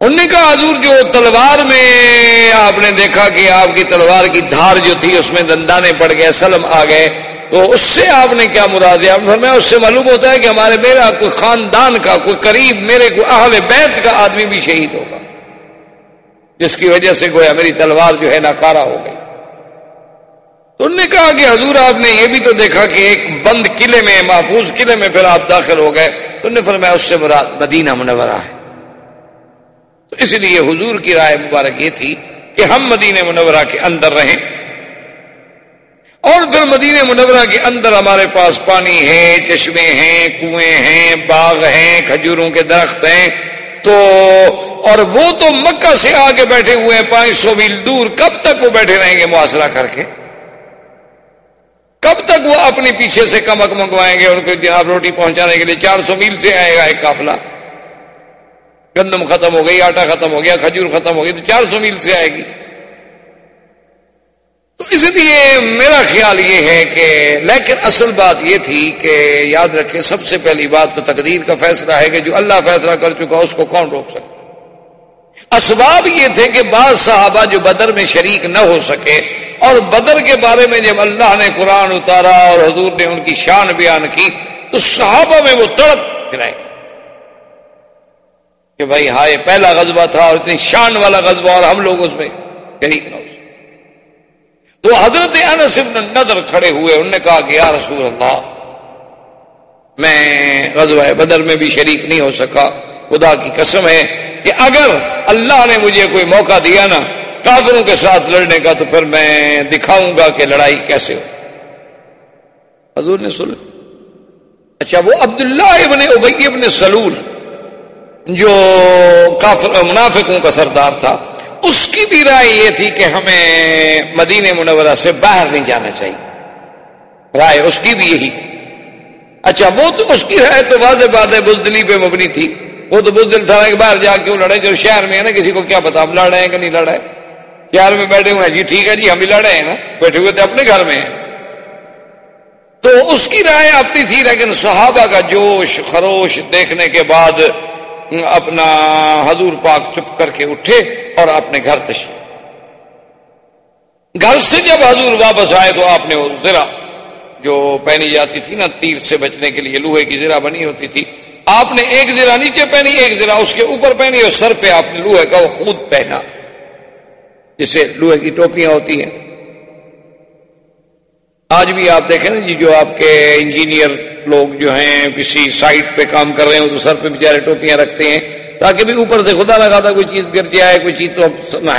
انہوں نے کہا، حضور جو تلوار میں آپ نے دیکھا کہ آپ کی تلوار کی دھار جو تھی، اس میں دندانے پڑ گئے، سلم آ گئے۔ تو اس سے آپ نے کیا مراد دیا میں اس سے معلوم ہوتا ہے کہ ہمارے میرا کوئی خاندان کا، کوئی قریب میرے، کوئی اہل بیت کا آدمی بھی شہید ہوگا۔ جس کی وجہ سے گویا میری تلوار جو ہے ناکارا ہو گئی۔ تو انہوں نے کہا کہ حضور، آپ نے یہ بھی تو دیکھا کہ ایک بند قلعے میں، محفوظ قلعے میں پھر آپ داخل ہو گئے۔ تو انہوں نے فرمایا، اس سے مراد مدینہ منورہ ہے۔ تو اس لیے حضور کی رائے مبارک یہ تھی کہ ہم مدینہ منورہ کے اندر رہیں۔ اور پھر مدینہ منورہ کے اندر ہمارے پاس پانی ہے، چشمے ہیں، کنویں ہیں، باغ ہیں، کھجوروں کے درخت ہیں۔ تو اور وہ تو مکہ سے آگے بیٹھے ہوئے ہیں، پانچ سو میل دور۔ کب تک وہ بیٹھے رہیں گے محاصرہ کر کے؟ کب تک وہ اپنے پیچھے سے کمک منگوائیں گے ان کو جناب روٹی پہنچانے کے لیے چار سو میل سے آئے گا ایک قافلہ؟ گندم ختم ہو گئی، آٹا ختم ہو گیا، کھجور ختم ہو گئی، تو چار سو میل سے آئے گی۔ تو اس لیے میرا خیال یہ ہے کہ لیکن اصل بات یہ تھی کہ یاد رکھیں سب سے پہلی بات تو تقدیر کا فیصلہ ہے کہ جو اللہ فیصلہ کر چکا اس کو کون روک سکتا اسباب یہ تھے کہ بعض صحابہ جو بدر میں شریک نہ ہو سکے اور بدر کے بارے میں جب اللہ نے قرآن اتارا اور حضور نے ان کی شان بیان کی تو صحابہ میں وہ تڑپ گرائے کہ بھائی ہائے پہلا غزبہ تھا اور اتنی شان والا غزبہ اور ہم لوگ اس میں شریک نہ ہو تو حضرت انس ابن نظر کھڑے ہوئے، انہوں نے کہا کہ یا رسول اللہ، میں غزوہ بدر میں بھی شریک نہیں ہو سکا۔ خدا کی قسم ہے کہ اگر اللہ نے مجھے کوئی موقع دیا نا کافروں کے ساتھ لڑنے کا، تو پھر میں دکھاؤں گا کہ لڑائی کیسے ہو۔ حضور نے سن اچھا وہ عبداللہ ابن ابئی ابن سلول، جو کافر، منافقوں کا سردار تھا اس کی بھی رائے یہ تھی کہ ہمیں مدینہ منورہ سے باہر نہیں جانا چاہیے۔ رائے اس کی بھی یہی تھی۔ اچھا وہ تو اس کی رائے تو واضح بات ہے، بزدلی پہ مبنی تھی۔ وہ تو بزدل تھا کہ باہر جا کے وہ لڑے جو شہر میں ہے نا، کسی کو کیا پتا، ہم لڑ رہے ہیں کہ نہیں لڑ رہے شہر میں بیٹھے ہوئے ہیں۔ جی ٹھیک ہے جی ہم بھی لڑ رہے ہیں نا، بیٹھے ہوئے تھے اپنے گھر میں۔ ہیں تو اس کی رائے اپنی تھی، لیکن صحابہ کا جوش، خروش دیکھنے کے بعد اپنا حضور پاک چپ کر کے اٹھے اور اپنے گھر تشریف گھر سے جب حضور واپس آئے تو آپ نے وہ زرا جو پہنی جاتی تھی نا، تیر سے بچنے کے لیے لوہے کی زرا بنی ہوتی تھی، آپ نے ایک زرا نیچے پہنی، ایک زرا اس کے اوپر پہنی اور سر پہ آپ نے لوہے کا وہ خود پہنا، جسے لوہے کی ٹوپیاں ہوتی ہیں۔ آج بھی آپ دیکھیں نا جی جو آپ کے انجینئر لوگ جو ہیں، کسی سائٹ پہ کام کر رہے ہوں تو سر پہ بیچارے ٹوپیاں رکھتے ہیں، تاکہ بھی اوپر سے خدا لگا تھا کوئی چیز گر جائے، کوئی چیز تو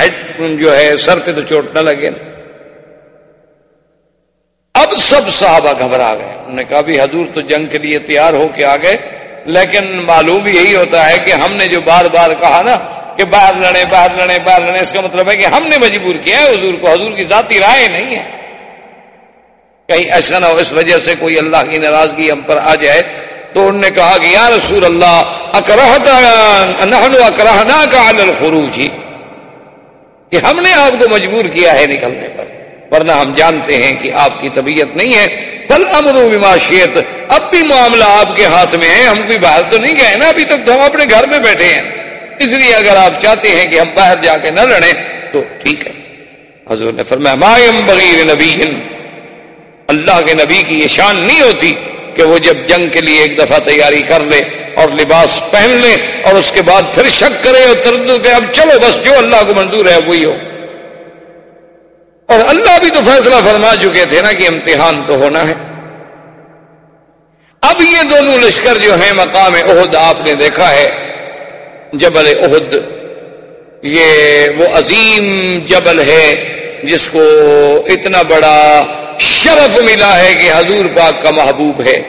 ہیڈ جو ہے، سر پہ تو چوٹ نہ لگے۔ اب سب صحابہ گھبرا گئے۔ انہوں نے کہا بھی حضور تو جنگ کے لیے تیار ہو کے آ گئے، لیکن معلوم یہی ہوتا ہے کہ ہم نے جو بار بار کہا نا کہ باہر لڑے باہر لڑے باہر لڑے اس کا مطلب ہے کہ ہم نے مجبور کیا ہے حضور کو، حضور کی ذاتی رائے نہیں ہے۔ کہیں ایسا نہ ہو، اس وجہ سے کوئی اللہ کی ناراضگی ہم پر آ جائے۔ تو انہوں نے کہا کہ یا رسول اللہ، اکرہتا اکرہنا کا الخروج۔ ہی کہ ہم نے آپ کو مجبور کیا ہے نکلنے پر۔ ورنہ ہم جانتے ہیں کہ آپ کی طبیعت نہیں ہے۔ پل امر معاشیت اب بھی معاملہ آپ کے ہاتھ میں ہے۔ ہم کوئی باہر تو نہیں گئے نا، ابھی تک تو ہم اپنے گھر میں بیٹھے ہیں۔ اس لیے اگر آپ چاہتے ہیں کہ ہم باہر جا کے نہ لڑیں، تو ٹھیک ہے۔ حضور نے فرمایا مایم بغیر نبی اللہ کے نبی کی یہ شان نہیں ہوتی کہ وہ جب جنگ کے لیے ایک دفعہ تیاری کر لے اور لباس پہن لے اور اس کے بعد پھر شک کرے اور تردد کرے، اب چلو بس جو اللہ کو منظور ہے، وہی ہو۔ اور اللہ بھی تو فیصلہ فرما چکے تھے نا کہ امتحان تو ہونا ہے۔ اب یہ دونوں لشکر جو ہیں مقام عہد آپ نے دیکھا ہے، جبل عہد یہ وہ عظیم جبل ہے جس کو اتنا بڑا شرف ملا ہے کہ حضور پاک کا محبوب ہے۔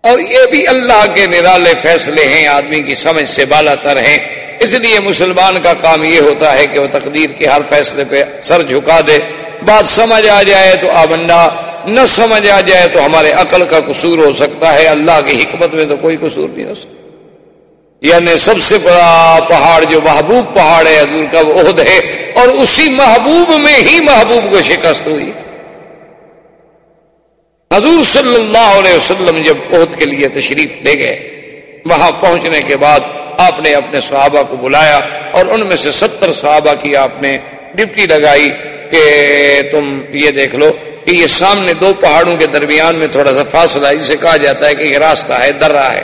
اور یہ بھی اللہ کے نرالے فیصلے ہیں، آدمی کی سمجھ سے بالا تر ہیں۔ اس لیے مسلمان کا کام یہ ہوتا ہے کہ وہ تقدیر کے ہر فیصلے پہ سر جھکا دے۔ بات سمجھ آ جائے تو آبندہ نہ سمجھ آ جائے تو ہمارے عقل کا قصور ہو سکتا ہے۔ اللہ کی حکمت میں تو کوئی قصور نہیں ہو سکتا۔ یعنی سب سے بڑا پہاڑ جو محبوب پہاڑ ہے حضور کا وہ عہد ہے اور اسی محبوب میں ہی محبوب کو شکست ہوئی۔ حضور صلی اللہ علیہ وسلم جب عہد کے لیے تشریف دے گئے، وہاں پہنچنے کے بعد آپ نے اپنے صحابہ کو بلایا اور ان میں سے ستر صحابہ کی آپ نے ڈپٹی لگائی کہ تم یہ دیکھ لو کہ یہ سامنے دو پہاڑوں کے درمیان میں تھوڑا سا فاصلہ جسے کہا جاتا ہے کہ یہ راستہ ہے درا ہے۔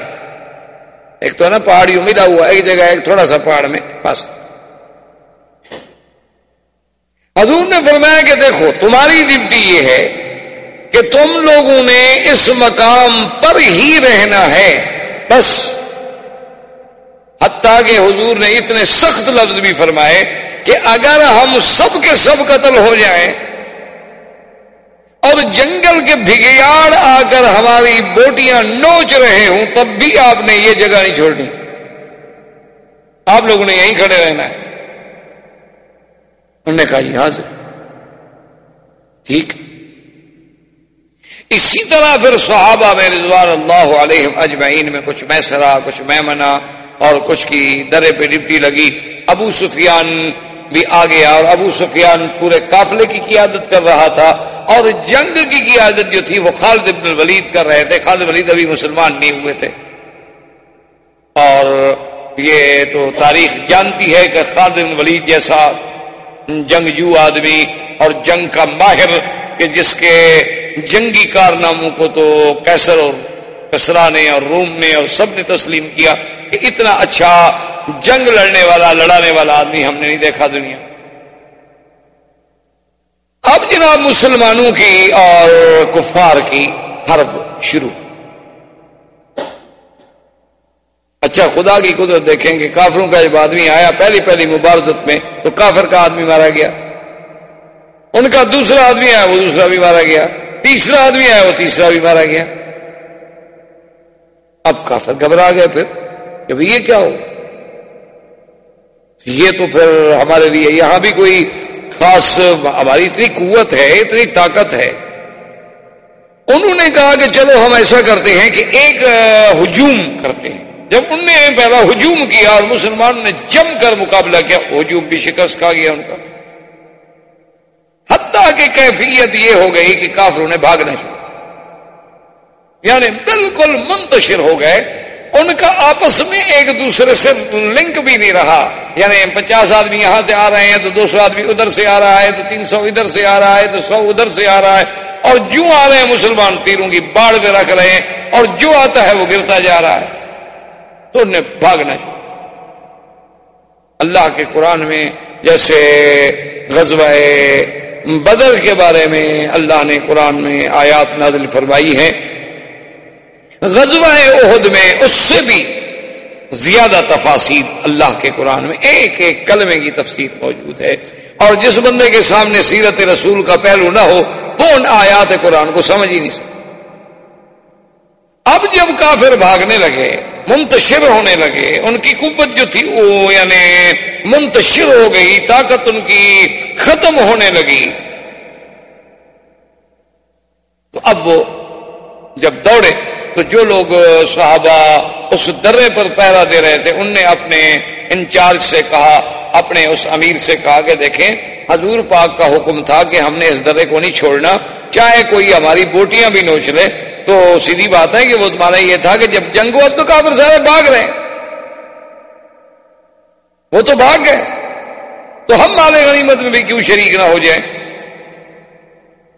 ایک تو ہے نا پہاڑیوں ملا ہوا، ایک جگہ، ایک تھوڑا سا پہاڑ میں فاصلہ حضور نے فرمایا کہ دیکھو، تمہاری ڈپٹی یہ ہے کہ تم لوگوں نے اس مقام پر ہی رہنا ہے۔ بس۔ حتیٰ کہ حضور نے اتنے سخت لفظ بھی فرمائے کہ اگر ہم سب کے سب قتل ہو جائیں اور جنگل کے بھگیاڑ آ کر ہماری بوٹیاں نوچ رہے ہوں، تب بھی آپ نے یہ جگہ نہیں چھوڑنی۔ آپ لوگوں نے یہیں کھڑے رہنا ہے۔ انہوں نے کہا جی، یہاں سے ٹھیک۔ اسی طرح پھر صحابہ میں رضوان اللہ علیہ اجمعین میں کچھ میں سرا، کچھ میں منا اور کچھ کی درے پہ ڈپٹی لگی۔ ابو سفیان بھی آ گیا اور ابو سفیان پورے قافلے کی قیادت کر رہا تھا۔ اور جنگ کی قیادت جو تھی وہ خالد ابن الولید کر رہے تھے۔ خالد ولید ابھی مسلمان نہیں ہوئے تھے۔ اور یہ تو تاریخ جانتی ہے کہ خالد ابن ولید جیسا جنگجو آدمی اور جنگ کا ماہر کہ جس کے جنگی کارناموں کو تو کیسر اور کسرا نے اور روم نے اور سب نے تسلیم کیا کہ اتنا اچھا جنگ لڑنے والا، لڑانے والا آدمی ہم نے نہیں دیکھا دنیا۔ اب جناب مسلمانوں کی اور کفار کی حرب شروع۔ اچھا خدا کی قدرت دیکھیں گے کافروں کا جب آدمی آیا پہلی پہلی مبارزت میں تو کافر کا آدمی مارا گیا۔ ان کا دوسرا آدمی آیا، وہ دوسرا بھی مارا گیا۔ تیسرا آدمی آیا، وہ تیسرا بھی مارا گیا۔ اب کافر گھبرا گئے پھر، کہ یہ کیا ہو؟ یہ تو پھر ہمارے لیے یہاں بھی کوئی خاص ہماری اتنی قوت ہے، اتنی طاقت ہے۔ انہوں نے کہا کہ چلو ہم ایسا کرتے ہیں کہ ایک ہجوم کرتے ہیں۔ جب ان نے پہلا ہجوم کیا اور مسلمانوں نے جم کر مقابلہ کیا، ہجوم بھی شکست کھا گیا ان کا۔ حتیٰ کہ کیفیت یہ ہو گئی کہ کافروں نے بھاگنا شروع یعنی بالکل منتشر ہو گئے۔ ان کا آپس میں ایک دوسرے سے لنک بھی نہیں رہا۔ یعنی پچاس آدمی یہاں سے آ رہے ہیں، تو دو سو آدمی ادھر سے آ رہا ہے، تو تین سو ادھر سے آ رہا ہے، تو سو ادھر سے آ رہا ہے۔ اور جو آ رہے ہیں مسلمان تیروں کی باڑ میں رکھ رہے ہیں، اور جو آتا ہے وہ گرتا جا رہا ہے۔ تو انہیں بھاگنا چاہیے۔ اللہ کے قرآن میں جیسے غزوہ بدر کے بارے میں اللہ نے قرآن میں آیات نازل فرمائی ہیں۔ غزوہ عہد میں اس سے بھی زیادہ تفاصیر اللہ کے قرآن میں ایک ایک کلمے کی تفسیر موجود ہے۔ اور جس بندے کے سامنے سیرت رسول کا پہلو نہ ہو، وہ ان آیات قرآن کو سمجھ ہی نہیں سکتا۔ اب جب کافر بھاگنے لگے، منتشر ہونے لگے، ان کی قوت جو تھی وہ یعنی منتشر ہو گئی، طاقت ان کی ختم ہونے لگی۔ تو اب وہ جب دوڑے تو جو لوگ صحابہ اس درے پر پہرا دے رہے تھے، ان نے اپنے انچارج سے کہا، اپنے اس امیر سے کہا کہ دیکھیں، حضور پاک کا حکم تھا کہ ہم نے اس درے کو نہیں چھوڑنا، چاہے کوئی ہماری بوٹیاں بھی نوچ لے۔ تو سیدھی بات ہے کہ وہ تمہارا یہ تھا کہ جب جنگ ہو اب تو کافر سارے بھاگ رہے وہ تو بھاگ گئے۔ تو ہم مال غنیمت میں بھی کیوں شریک نہ ہو جائیں؟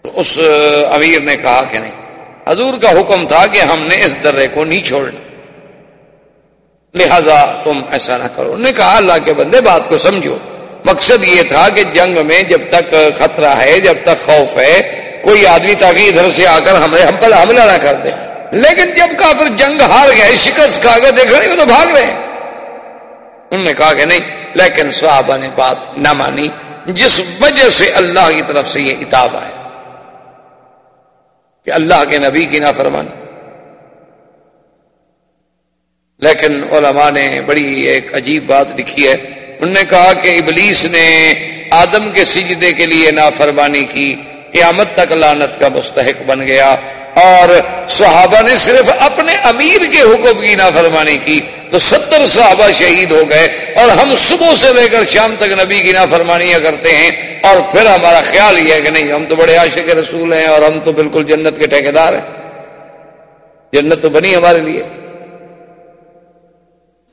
تو اس امیر نے کہا کہ نہیں حضور کا حکم تھا کہ ہم نے اس درے کو نہیں چھوڑنا۔ لہذا تم ایسا نہ کرو۔ نے کہا، اللہ کے بندے، بات کو سمجھو۔ مقصد یہ تھا کہ جنگ میں جب تک خطرہ ہے، جب تک خوف ہے، کوئی آدمی تاکہ ادھر سے آ کر ہمیں ہم پر حملہ نہ کر دے۔ لیکن جب کافر جنگ ہار گئے، شکست کھا گئے دیکھ رہے وہ تو بھاگ رہے انہوں نے کہا کہ نہیں، لیکن صحابہ نے بات نہ مانی، جس وجہ سے اللہ کی طرف سے یہ اتاب آئے۔ کہ اللہ کے نبی کی نافرمانی۔ لیکن علماء نے بڑی ایک عجیب بات لکھی ہے۔ انہوں نے کہا کہ ابلیس نے آدم کے سجدے کے لیے نافرمانی کی۔ قیامت تک لانت کا مستحق بن گیا اور صحابہ نے صرف اپنے امیر کے حکم کی نافرمانی کی تو ستر صحابہ شہید ہو گئے اور ہم صبح سے لے کر شام تک نبی کی نافرمانیاں کرتے ہیں اور پھر ہمارا خیال یہ ہے کہ نہیں، ہم تو بڑے عاشق رسول ہیں اور ہم تو بالکل جنت کے ٹھیکیدار ہیں۔ جنت تو بنی ہمارے لیے۔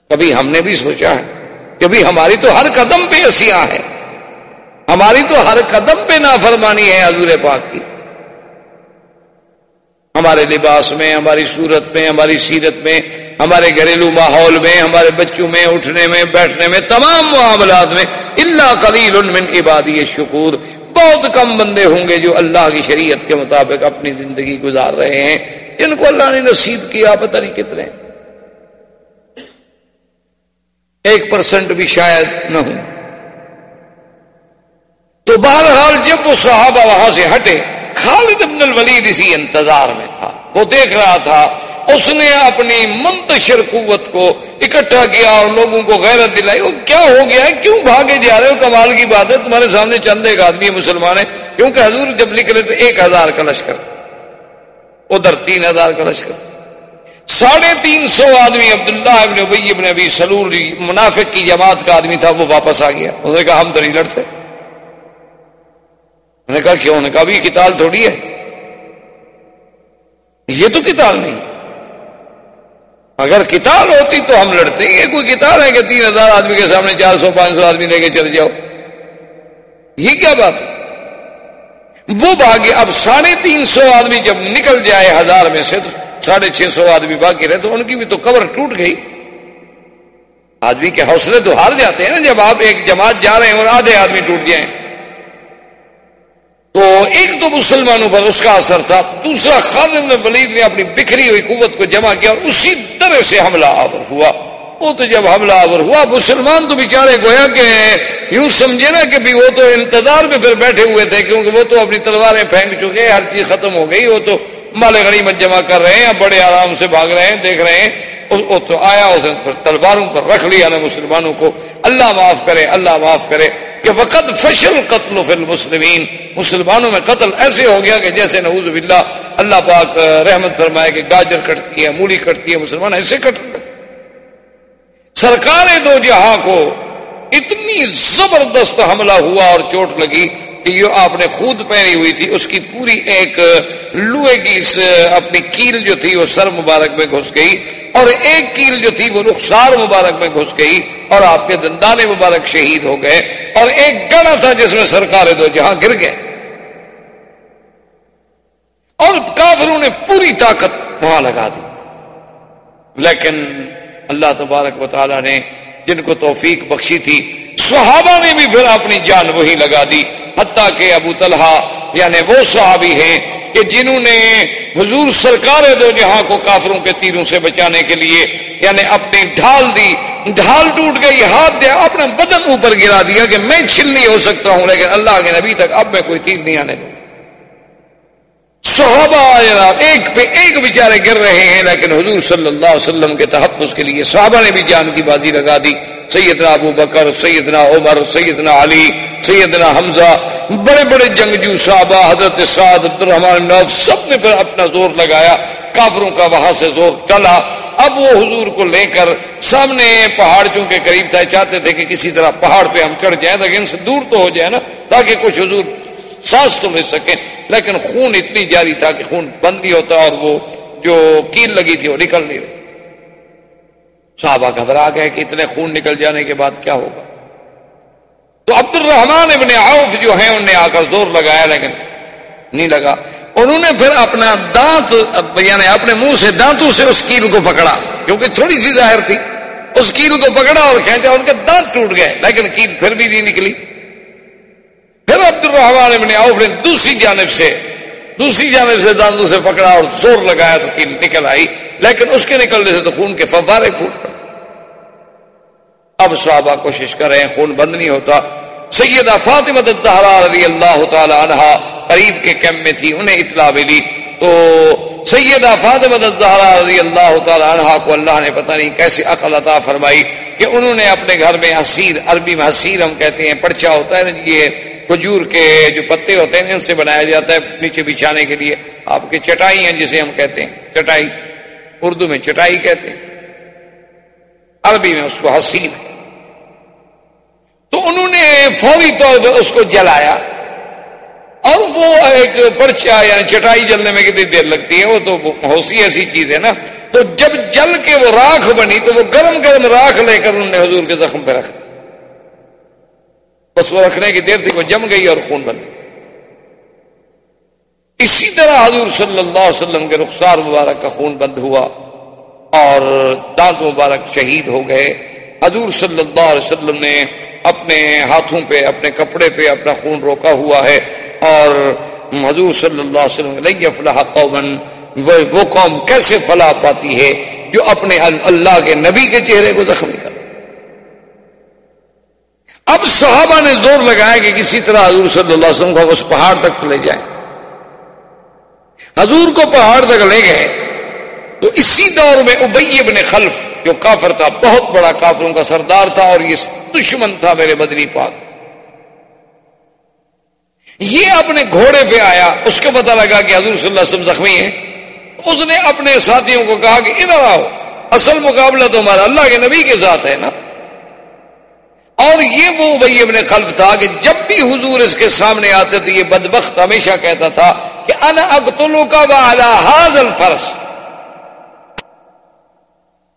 کبھی ہم نے بھی سوچا ہے کہ ہماری تو ہر قدم پہ اسیاں ہے ہماری تو ہر قدم پہ نافرمانی ہے حضور پاک کی۔ ہمارے لباس میں، ہماری صورت میں، ہماری سیرت میں، ہمارے گھریلو ماحول میں، ہمارے بچوں میں، اٹھنے میں، بیٹھنے میں، تمام معاملات میں اللہ کلیل من عبادی شکور۔ بہت کم بندے ہوں گے جو اللہ کی شریعت کے مطابق اپنی زندگی گزار رہے ہیں۔ جن کو اللہ نے نصیب کیا، پتہ نہیں کتنے۔ ایک پرسنٹ بھی شاید نہ ہوں۔ تو بہرحال جب وہ صحابہ وہاں سے ہٹے، خالد ابن الولید اسی انتظار میں تھا، وہ دیکھ رہا تھا، اس نے اپنی منتشر قوت کو اکٹھا کیا اور لوگوں کو غیرت دلائی۔ وہ کیا ہو گیا ہے؟ کیوں بھاگے جا رہے ہو؟ کمال کی بات ہے، تمہارے سامنے چند ایک آدمی مسلمان ہے کیونکہ حضور جب نکلے تو ایک ہزار کا لشکر ادھر تین ہزار کا لشکر ساڑھے تین سو آدمی، عبداللہ ابن ابی ابن ابی سلور منافق کی جماعت کا آدمی تھا، وہ واپس آ گیا۔ اس نے کہا، ہم تو نہیں لڑتے۔ نے کہا، کیوں؟ نے کہا بھی کتاب تھوڑی ہے. یہ تو کتاب نہیں. اگر کتاب ہوتی تو ہم لڑتے. یہ کوئی کتاب ہے کہ تین ہزار آدمی کے سامنے چار سو، پانچ سو آدمی لے کے چل جاؤ؟ یہ کیا بات ہے؟ وہ باغی اب ساڑھے تین سو آدمی جب نکل جائے ہزار میں سے، تو ساڑھے چھ سو آدمی باقی رہے، تو ان کی بھی تو کور ٹوٹ گئی۔ آدمی کے حوصلے تو ہار جاتے ہیں نا، جب آپ ایک جماعت جا رہے ہیں اور آدھے آدمی ٹوٹ جائیں۔ تو ایک تو مسلمانوں پر اس کا اثر تھا، دوسرا خالد ولید نے اپنی بکھری ہوئی قوت کو جمع کیا اور اسی طرح سے حملہ آور ہوا۔ وہ تو جب حملہ آور ہوا، مسلمان تو بیچارے گویا کہ یوں سمجھے نا کہ بھی وہ تو انتظار میں پھر بیٹھے ہوئے تھے، کیونکہ وہ تو اپنی تلواریں پھینک چکے، ہر چیز ختم ہو گئی، وہ تو مال غنیمت جمع کر رہے ہیں، بڑے آرام سے بھاگ رہے ہیں، دیکھ رہے ہیں۔ وہ تو آیا، اس نے پھر تلواروں پر رکھ لیا نا مسلمانوں کو۔ اللہ معاف کرے، اللہ معاف کرے۔ کہ وقت فشل قتل فی المسلمین۔ مسلمانوں میں قتل ایسے ہو گیا کہ جیسے نعوذ باللہ اللہ پاک رحمت فرمائے کہ گاجر کٹتی ہے، مولی کٹتی ہے، مسلمان ایسے کٹ سرکار دو جہاں کو اتنی زبردست حملہ ہوا اور چوٹ لگی کہ یہ آپ نے خود پہنی ہوئی تھی، اس کی پوری ایک لوہے کی اپنی کیل جو تھی، وہ سر مبارک میں گھس گئی اور ایک کیل جو تھی، وہ رخسار مبارک میں گھس گئی اور آپ کے دندانے مبارک شہید ہو گئے اور ایک گڑا تھا جس میں سرکار دو جہاں گر گئے۔ اور کافروں نے پوری طاقت وہاں لگا دی۔ لیکن اللہ تبارک و تعالی نے جن کو توفیق بخشی تھی صحابہ نے بھی پھر اپنی جان وہی لگا دی، حتیٰ کہ ابو طلحہ یعنی وہ صحابی ہیں کہ جنہوں نے حضور سرکار دو جہاں کو کافروں کے تیروں سے بچانے کے لیے یعنی اپنی ڈھال دی، ڈھال ٹوٹ گئی، ہاتھ دیا، اپنا بدن اوپر گرا دیا کہ میں چھلنی ہو سکتا ہوں، لیکن اللہ کے نبی تک اب میں کوئی تیر نہیں آنے دوں۔ صحابہ جناب ایک پہ ایک بیچارے گر رہے ہیں، لیکن حضور صلی اللہ علیہ وسلم کے تحفظ کے لیے صحابہ نے بھی جان کی بازی لگا دی۔ سیدنا ابو بکر، سیدنا عمر، سیدنا علی، سیدنا حمزہ، بڑے بڑے جنگجو صحابہ، حضرت سعد عبد الرحمان نوف، سب نے پھر اپنا زور لگایا۔ کافروں کا وہاں سے زور ٹلا۔ اب وہ حضور کو لے کر سامنے پہاڑ چونکہ قریب تھا، چاہتے تھے کہ کسی طرح پہاڑ پہ ہم چڑھ جائیں لیکن سے دور تو ہو جائے نا، تاکہ کچھ حضور سانس تو لے سکیں۔ لیکن خون اتنی جاری تھا کہ خون بند بھی ہوتا اور وہ جو کیل لگی تھی وہ نکل نہیں رہی۔ صحابہ گھبرا گئے کہ اتنے خون نکل جانے کے بعد کیا ہوگا۔ تو عبد الرحمان ابن عوف جو ہیں، انہوں نے آ کر زور لگایا، لیکن نہیں لگا۔ انہوں نے پھر اپنا دانت یعنی اپنے منہ سے دانتوں سے اس کیل کو پکڑا، کیونکہ تھوڑی سی ظاہر تھی۔ اس کیل کو پکڑا اور کھینچا، ان کے دانت ٹوٹ گئے، لیکن کیل پھر بھی نہیں نکلی۔ پھر عبد الرحمان ابن عوف نے دوسری جانب سے دوسری جانب سے دانتوں سے پکڑا اور زور لگایا تو کیل نکل آئی لیکن اس کے نکلنے سے تو خون کے فوارے پھوٹ پڑے اب صحابہ کوشش کر رہے ہیں خون بند نہیں ہوتا سیدہ فاطمہ رضی اللہ تعالی عنہ قریب کے کیمپ میں تھی انہیں اطلاع ملی تو سیدہ فاطمہ رضی اللہ تعالی عنہ کو اللہ نے پتہ نہیں کیسے عقل عطا فرمائی کہ انہوں نے اپنے گھر میں حسیر عربی میں حسیر ہم کہتے ہیں پرچا ہوتا ہے نا یہ کھجور کے جو پتے ہوتے ہیں ان سے بنایا جاتا ہے نیچے بچھانے کے لیے۔ آپ کی چٹائی ہیں جسے ہم کہتے ہیں، چٹائی۔ اردو میں چٹائی کہتے ہیں۔ عربی میں اس کو حسین تو انہوں نے فوری طور پر اس کو جلایا اور وہ ایک پرچا یا یعنی چٹائی جلنے میں کتنی دیر لگتی ہے، وہ تو ہوسی ایسی چیز ہے نا۔ تو جب جل کے وہ راکھ بنی تو وہ گرم گرم راکھ لے کر انہوں نے حضور کے زخم پہ رکھ بس وہ رکھنے کی دیر تھی، وہ جم گئی اور خون بند۔ اسی طرح حضور صلی اللہ علیہ وسلم کے رخسار مبارک کا خون بند ہوا اور دانت مبارک شہید ہو گئے۔ حضور صلی اللہ علیہ وسلم نے اپنے ہاتھوں پہ، اپنے کپڑے پہ اپنا خون روکا ہوا ہے اور حضور صلی اللہ علیہ وسلم نہیں فلاح قومن وہ قوم کیسے فلاح پاتی ہے جو اپنے اللہ کے نبی کے چہرے کو زخمی کر اب صحابہ نے زور لگایا کہ کسی طرح حضور صلی اللہ علیہ وسلم کو اس پہاڑ تک لے جائیں۔ حضور کو پہاڑ تک لے گئے۔ تو اسی دور میں ابئی ابن خلف، جو کافر تھا، بہت بڑا کافروں کا سردار تھا اور یہ دشمن تھا میرے بدنی پاک۔ یہ اپنے گھوڑے پہ آیا۔ اس کو پتہ لگا کہ حضور صلی اللہ علیہ وسلم زخمی ہے اس نے اپنے ساتھیوں کو کہا کہ ادھر آؤ، اصل مقابلہ تو ہمارا اللہ کے نبی کے ساتھ ہے نا۔ اور یہ وہ بھائی ابن خلف تھا کہ جب بھی حضور اس کے سامنے آتے تو یہ بدبخت ہمیشہ کہتا تھا کہ انا اقتلو کا حاض الفرس۔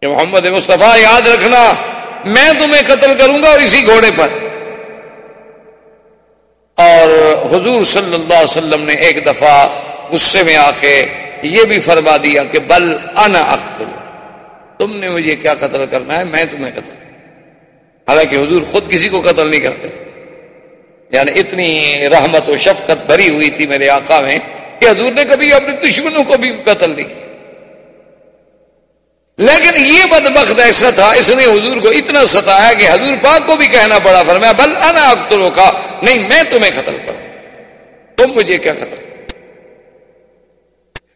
کہ محمد مصطفیٰ، یاد رکھنا، میں تمہیں قتل کروں گا اور اسی گھوڑے پر۔ اور حضور صلی اللہ علیہ وسلم نے ایک دفعہ غصے میں آ کے یہ بھی فرما دیا کہ بل انا اقتل تم نے مجھے کیا قتل کرنا ہے؟ میں تمہیں قتل حالانکہ حضور خود کسی کو قتل نہیں کرتے یعنی اتنی رحمت و شفقت بھری ہوئی تھی میرے آقا میں کہ حضور نے کبھی اپنے دشمنوں کو بھی قتل نہیں کیا۔ لیکن یہ بدبخت ایسا تھا، اس نے حضور کو اتنا ستایا کہ حضور پاک کو بھی کہنا پڑا، فرمایا، بل انا اختروں کا نہیں، میں تمہیں قتل کروں۔ تم مجھے کیا قتل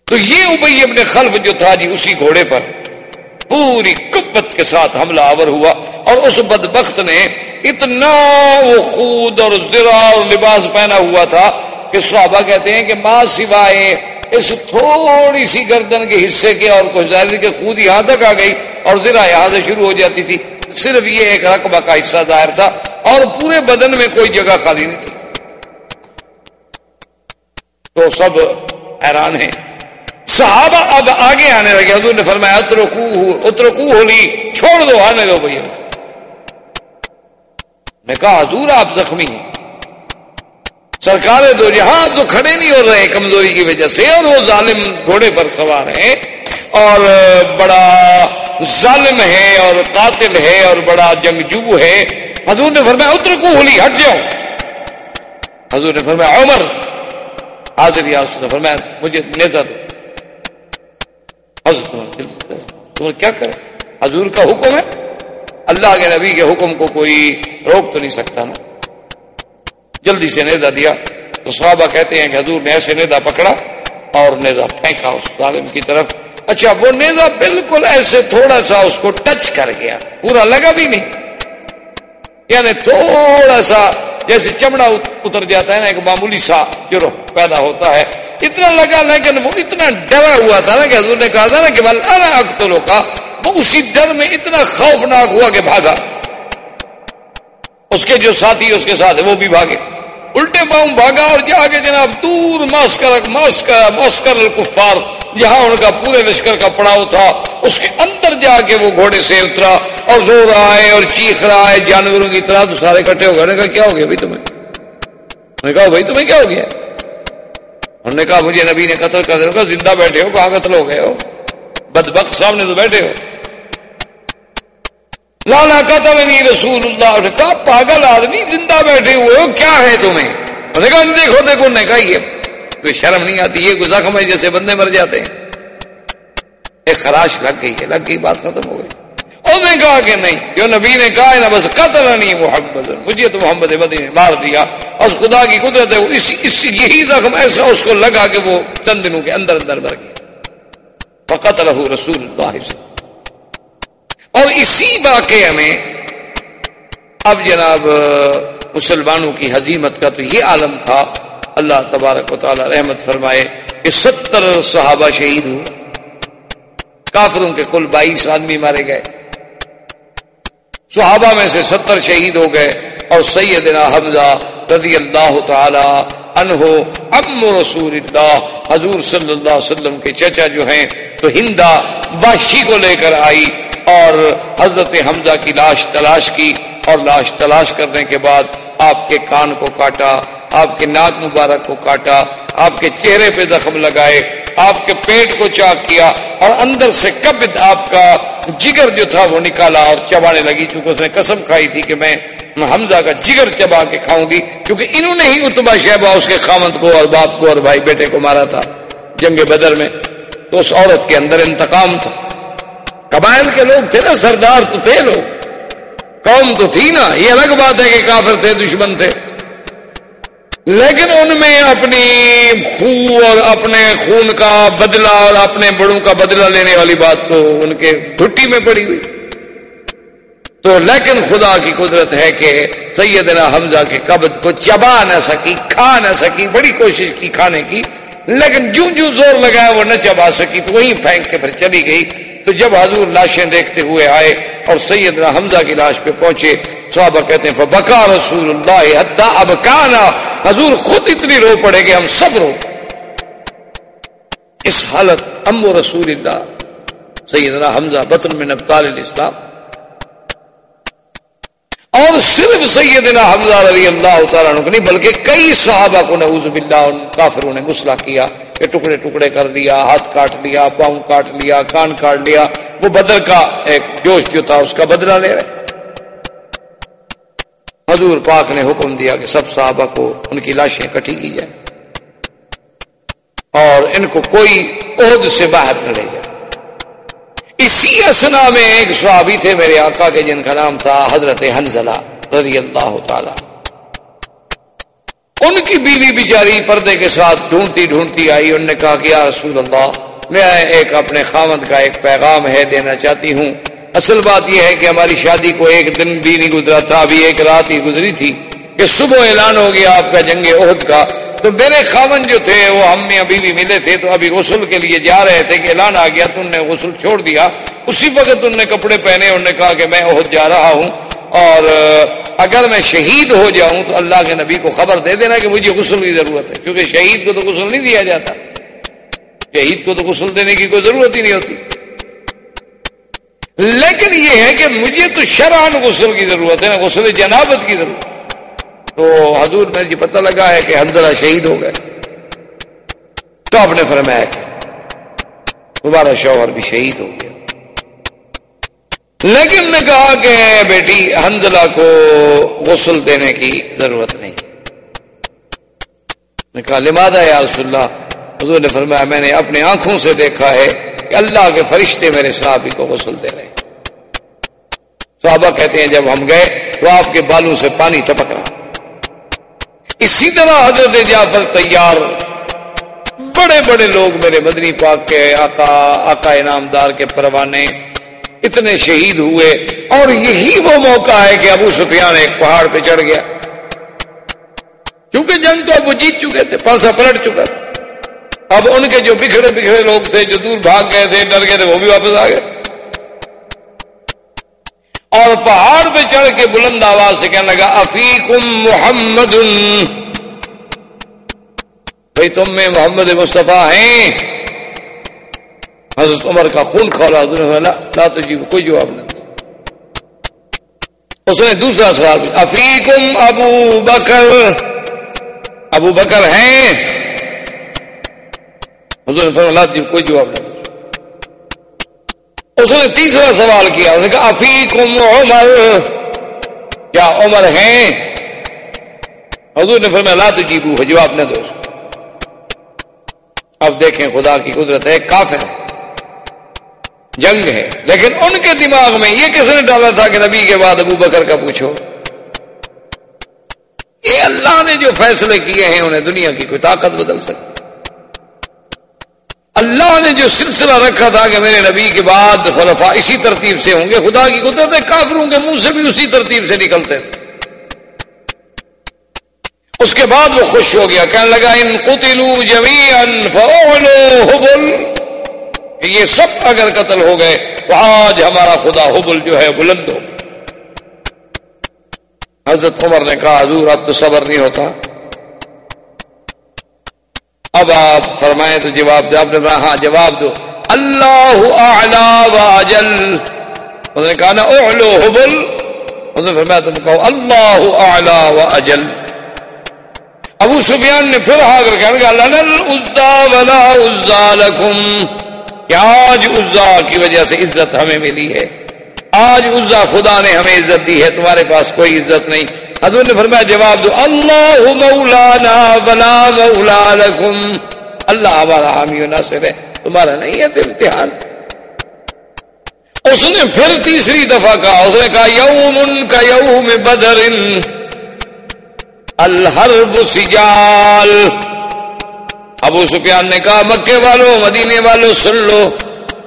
تو یہ ابئی ابن خلف جو تھا جی اسی گھوڑے پر پوری قوت کے ساتھ حملہ آور ہوا اور اس بدبخت نے اتنا وہ خود اور زرا اور لباس پہنا ہوا تھا کہ صحابہ کہتے ہیں کہ ماں سوائے اس تھوڑی سی گردن کے حصے کے اور کچھ ظاہر کے خود یہاں تک آ گئی اور ذرا یہاں سے شروع ہو جاتی تھی۔ صرف یہ ایک رقبہ کا حصہ ظاہر تھا اور پورے بدن میں کوئی جگہ خالی نہیں تھی۔ تو سب حیران ہیں۔ صحابہ اب آگے آنے لگے، حضور نے فرمایا اترکو اترکو ہولی، چھوڑ دو، آنے دو بھیا میں کہا، حضور آپ زخمی ہیں۔ سرکار دو جہاں تو کھڑے نہیں ہو رہے، کمزوری کی وجہ سے، اور وہ ظالم گھوڑے پر سوار ہیں۔ اور بڑا ظالم ہے، اور قاتل ہے، اور بڑا جنگجو ہے۔ حضور نے فرمایا اتر کو ہولی، ہٹ جاؤ۔ حضور نے فرمایا، عمر، حاضر یا نے فرمایا، مجھے نیزا دو تم کیا کرے حضور کا حکم ہے؟ اللہ کے نبی کے حکم کو کوئی روک تو نہیں سکتا نا؟ جلدی سے نیزا دیا۔ تو صحابہ کہتے ہیں کہ حضور نے ایسے نیزا پکڑا اور نیزا پھینکا اس ظالم کی طرف۔ اچھا وہ نیزا بالکل ایسے تھوڑا سا اس کو ٹچ کر گیا۔ پورا لگا بھی نہیں۔ یعنی تھوڑا سا جیسے چمڑا اتر جاتا ہے نا، ایک معمولی سا جو پیدا ہوتا ہے۔ اتنا لگا لیکن وہ اتنا ڈرا ہوا تھا نا کہ حضور نے کہا تھا نا کہ بل اختلو کا، وہ اسی ڈر میں اتنا خوفناک ہوا کہ بھاگا۔ اس کے جو ساتھی اس کے ساتھ وہ بھی بھاگے۔ الٹے پاؤں بھاگا اور جا کے جناب دور ماسکر ماسکر ماسکر الکفار، جہاں ان کا پورے لشکر کا پڑاؤ تھا، اس کے اندر جا کے وہ گھوڑے سے اترا اور رو رہا ہے اور چیخ رہا ہے، جانوروں کی طرح تو سارے کٹھے ہو گئے۔ نے کہا، کیا ہو گیا بھائی تمہیں؟ نے کہا بھائی تمہیں کیا ہو گیا؟ انہوں نے کہا، مجھے نبی نے قتل کر دیا۔ زندہ بیٹھے ہو، کہاں قتل ہو گئے ہو؟ بدبخت سامنے تو بیٹھے ہو۔ لالا قتل نہیں رسول اللہ نے کہا پاگل آدمی زندہ بیٹھے ہوئے ہو کیا ہے تمہیں؟ انہوں نے کہا دیکھو دیکھو نے کہا یہ کوئی شرم نہیں آتی یہ زخم ہے جیسے بندے مر جاتے ہیں۔ ایک خراش لگ گئی ہے لگ گئی بات ختم ہو گئی۔ انہوں نے کہا کہ نہیں جو نبی نے کہا ہے نا بس قتل نہیں محمد مجھے تو محمد مدی نے مار دیا اور خدا کی قدرت ہے اس, اس یہی زخم ایسا اس کو لگا کہ وہ چند دنوں کے اندر اندر بھر گیا۔ فقت رہو رسول اللہ سے اور اسی واقعے میں اب جناب مسلمانوں کی حزیمت کا تو یہ عالم تھا، اللہ تبارک و تعالی رحمت فرمائے کہ ستر صحابہ شہید ہوئے۔ کافروں کے کل بائیس آدمی مارے گئے۔ صحابہ میں سے ستر شہید ہو گئے اور سیدنا حمزہ رضی اللہ تعالی انہو ام رسول اللہ، حضور صلی اللہ علیہ وسلم کے چچا جو ہیں، تو ہندا باشی کو لے کر آئی۔ اور حضرت حمزہ کی لاش تلاش کی اور لاش تلاش کرنے کے بعد آپ کے کان کو کاٹا، آپ کے ناک مبارک کو کاٹا، آپ کے چہرے پہ زخم لگائے، آپ کے پیٹ کو چاک کیا اور اندر سے کب آپ کا جگر جو تھا وہ نکالا اور چبانے لگی کیونکہ اس نے قسم کھائی تھی کہ میں حمزہ کا جگر چبا کے کھاؤں گی کیونکہ انہوں نے ہی اتبا شہبا اس کے خامد کو اور باپ کو اور بھائی بیٹے کو مارا تھا جنگ بدر میں تو اس عورت کے اندر انتقام تھا۔ قبائل کے لوگ تھے نا سردار تو تھے لوگ۔ قوم تو تھی نا، یہ الگ بات ہے کہ کافر تھے، دشمن تھے۔ لیکن ان میں اپنی خون اور اپنے خون کا بدلہ اور اپنے بڑوں کا بدلہ لینے والی بات تو ان کے گھٹی میں پڑی ہوئی۔ تو لیکن خدا کی قدرت ہے کہ سیدنا حمزہ کے قبض کو چبا نہ سکی، کھا نہ سکی، بڑی کوشش کی کھانے کی۔ لیکن جو جو زور لگایا وہ نہ چبا سکی تو وہیں پھینک کے پھر چلی گئی۔ تو جب حضور لاشیں دیکھتے ہوئے آئے اور سیدنا حمزہ کی لاش پہ پہنچے صحابہ کہتے ہیں بکا رسول اللہ حدا اب حضور خود اتنی رو پڑے گے ہم سب رو۔ اس حالت ام رسول اللہ، سیدنا حمزہ بطن میں نبتال الاسلام۔ اور صرف سیدنا حمزہ رضی اللہ تعالیٰ عنہ نہیں، بلکہ کئی صحابہ کو نعوذ باللہ ان کافروں نے مسئلہ کیا، کہ ٹکڑے ٹکڑے کر دیا ہاتھ کاٹ لیا پاؤں کاٹ لیا، کان کاٹ لیا، وہ بدر کا ایک جوش جو تھا اس کا بدلہ لے رہے۔ حضور پاک نے حکم دیا کہ سب صحابہ کو ان کی لاشیں کٹھی کی جائیں اور ان کو کوئی عہد سے باہر نہ لے جائے۔ اسی اسنا میں ایک صحابی تھے میرے آقا کے، جن کا نام تھا حضرت حنزلہ رضی اللہ تعالی۔ ان کی بیوی بیچاری پردے کے ساتھ ڈھونڈتی ڈھونڈتی آئی، انہوں نے کہا کہ یا رسول اللہ، میں ایک اپنے خامد کا ایک پیغام ہے دینا چاہتی ہوں۔ اصل بات یہ ہے کہ ہماری شادی کو ایک دن بھی نہیں گزرا، تھا ابھی ایک رات ہی گزری تھی کہ صبح اعلان ہو گیا آپ کا جنگ عہد کا۔ تو میرے خامن جو تھے، وہ ہم میں ابھی بھی ملے تھے، تو ابھی غسل کے لیے جا رہے تھے کہ اعلان آ گیا تو انہوں نے غسل چھوڑ دیا۔ اسی وقت انہوں نے کپڑے پہنے، انہوں نے کہا کہ میں عہد جا رہا ہوں۔ اور اگر میں شہید ہو جاؤں تو اللہ کے نبی کو خبر دے دینا کہ مجھے غسل کی ضرورت ہے، کیونکہ شہید کو تو غسل نہیں دیا جاتا۔ شہید کو تو غسل دینے کی کوئی ضرورت ہی نہیں ہوتی۔ لیکن یہ ہے کہ مجھے تو شران غسل کی ضرورت ہے نا غسل جنابت کی ضرورت۔ تو حضور میں جی پتہ لگا ہے کہ حنزلہ شہید ہو گئے۔ تو آپ نے فرمایا کہ تمہارا شوہر بھی شہید ہو گیا۔ لیکن نے کہا کہ بیٹی حنزلہ کو غسل دینے کی ضرورت نہیں۔ نے کہا لمادہ یا رسول اللہ؟ حضور نے فرمایا، میں نے اپنے آنکھوں سے دیکھا ہے کہ اللہ کے فرشتے میرے صحابی کو غسل دے رہے صحابہ کہتے ہیں، جب ہم گئے تو آپ کے بالوں سے پانی ٹپک رہا۔ اسی طرح حضرت جعفر تیار بڑے بڑے لوگ میرے مدنی پاک کے آقا آقا انعامدار کے پروانے اتنے شہید ہوئے اور یہی وہ موقع ہے کہ ابو سفیان ایک پہاڑ پہ چڑھ گیا۔ کیونکہ جنگ تو اب وہ جیت چکے تھے، پاسا پلٹ چکا تھا۔ اب ان کے جو بکھڑے بکھڑے لوگ تھے، جو دور بھاگ گئے تھے، ڈر گئے تھے، وہ بھی واپس آ گئے۔ اور پہاڑ پہ چڑھ کے بلند آواز سے کہنے لگا افیقم محمد بھائی تم میں محمد مصطفیٰ ہیں۔ حضرت عمر کا خون کھولا لا تو جی کوئی جواب نہیں. اس نے دوسرا سوال پوچھا افیقم ابو بکر؟ ابو بکر ہیں۔ حضور نے لا جی کوئی جواب نہیں. اس نے تیسرا سوال کیا، اس نے کہا افیقم عمر؟ کیا عمر ہیں؟ حضور نے فرمایا، لا تجیبو، جواب نہ دو اب دیکھیں خدا کی قدرت ہے، کافر ہے، جنگ ہے، لیکن ان کے دماغ میں یہ کس نے ڈالا تھا کہ نبی کے بعد ابو بکر کا پوچھو؟ یہ اللہ نے جو فیصلے کیے ہیں، انہیں دنیا کی کوئی طاقت بدل سکتی۔ اللہ نے جو سلسلہ رکھا تھا کہ میرے نبی کے بعد خلفاء اسی ترتیب سے ہوں گے، خدا کی قدرت کافروں کے منہ سے بھی اسی ترتیب سے نکلتے تھے۔ اس کے بعد وہ خوش ہو گیا، کہنے لگا، ان قتلو حبل۔ یہ سب اگر قتل ہو گئے تو آج ہمارا خدا حبل جو ہے بلند ہو۔ حضرت عمر نے کہا، حضور اب تو صبر نہیں ہوتا۔ اب آپ فرمائیں تو جواب دو، آپ نے کہا ہاں جواب دو۔ اللہ انہوں نے کہا نا، اعلو حبل۔ انہوں نے فرمایا، تم کہو، اللہ اعلی و اجل۔ ابو سفیان نے پھر ہا کر کہنے لگا لنل ولا عزا لکم۔ کہ آج عزا کی وجہ سے عزت ہمیں ملی ہے؟ آج عزا خدا نے ہمیں عزت دی ہے، تمہارے پاس کوئی عزت نہیں۔ حضور نے فرمایا، جواب دو، اللہ مولانا ولا مولا لکم۔ اللہ ہمارا حامی و ناصر ہے، تمہارا نہیں ہے تو امتحان۔ اس نے پھر تیسری دفعہ کہا، اس نے کہا یوم کا یوم بدر۔ الحرب سجال۔ ابو سفیان نے کہا، مکے والوں مدینے والوں سن لو۔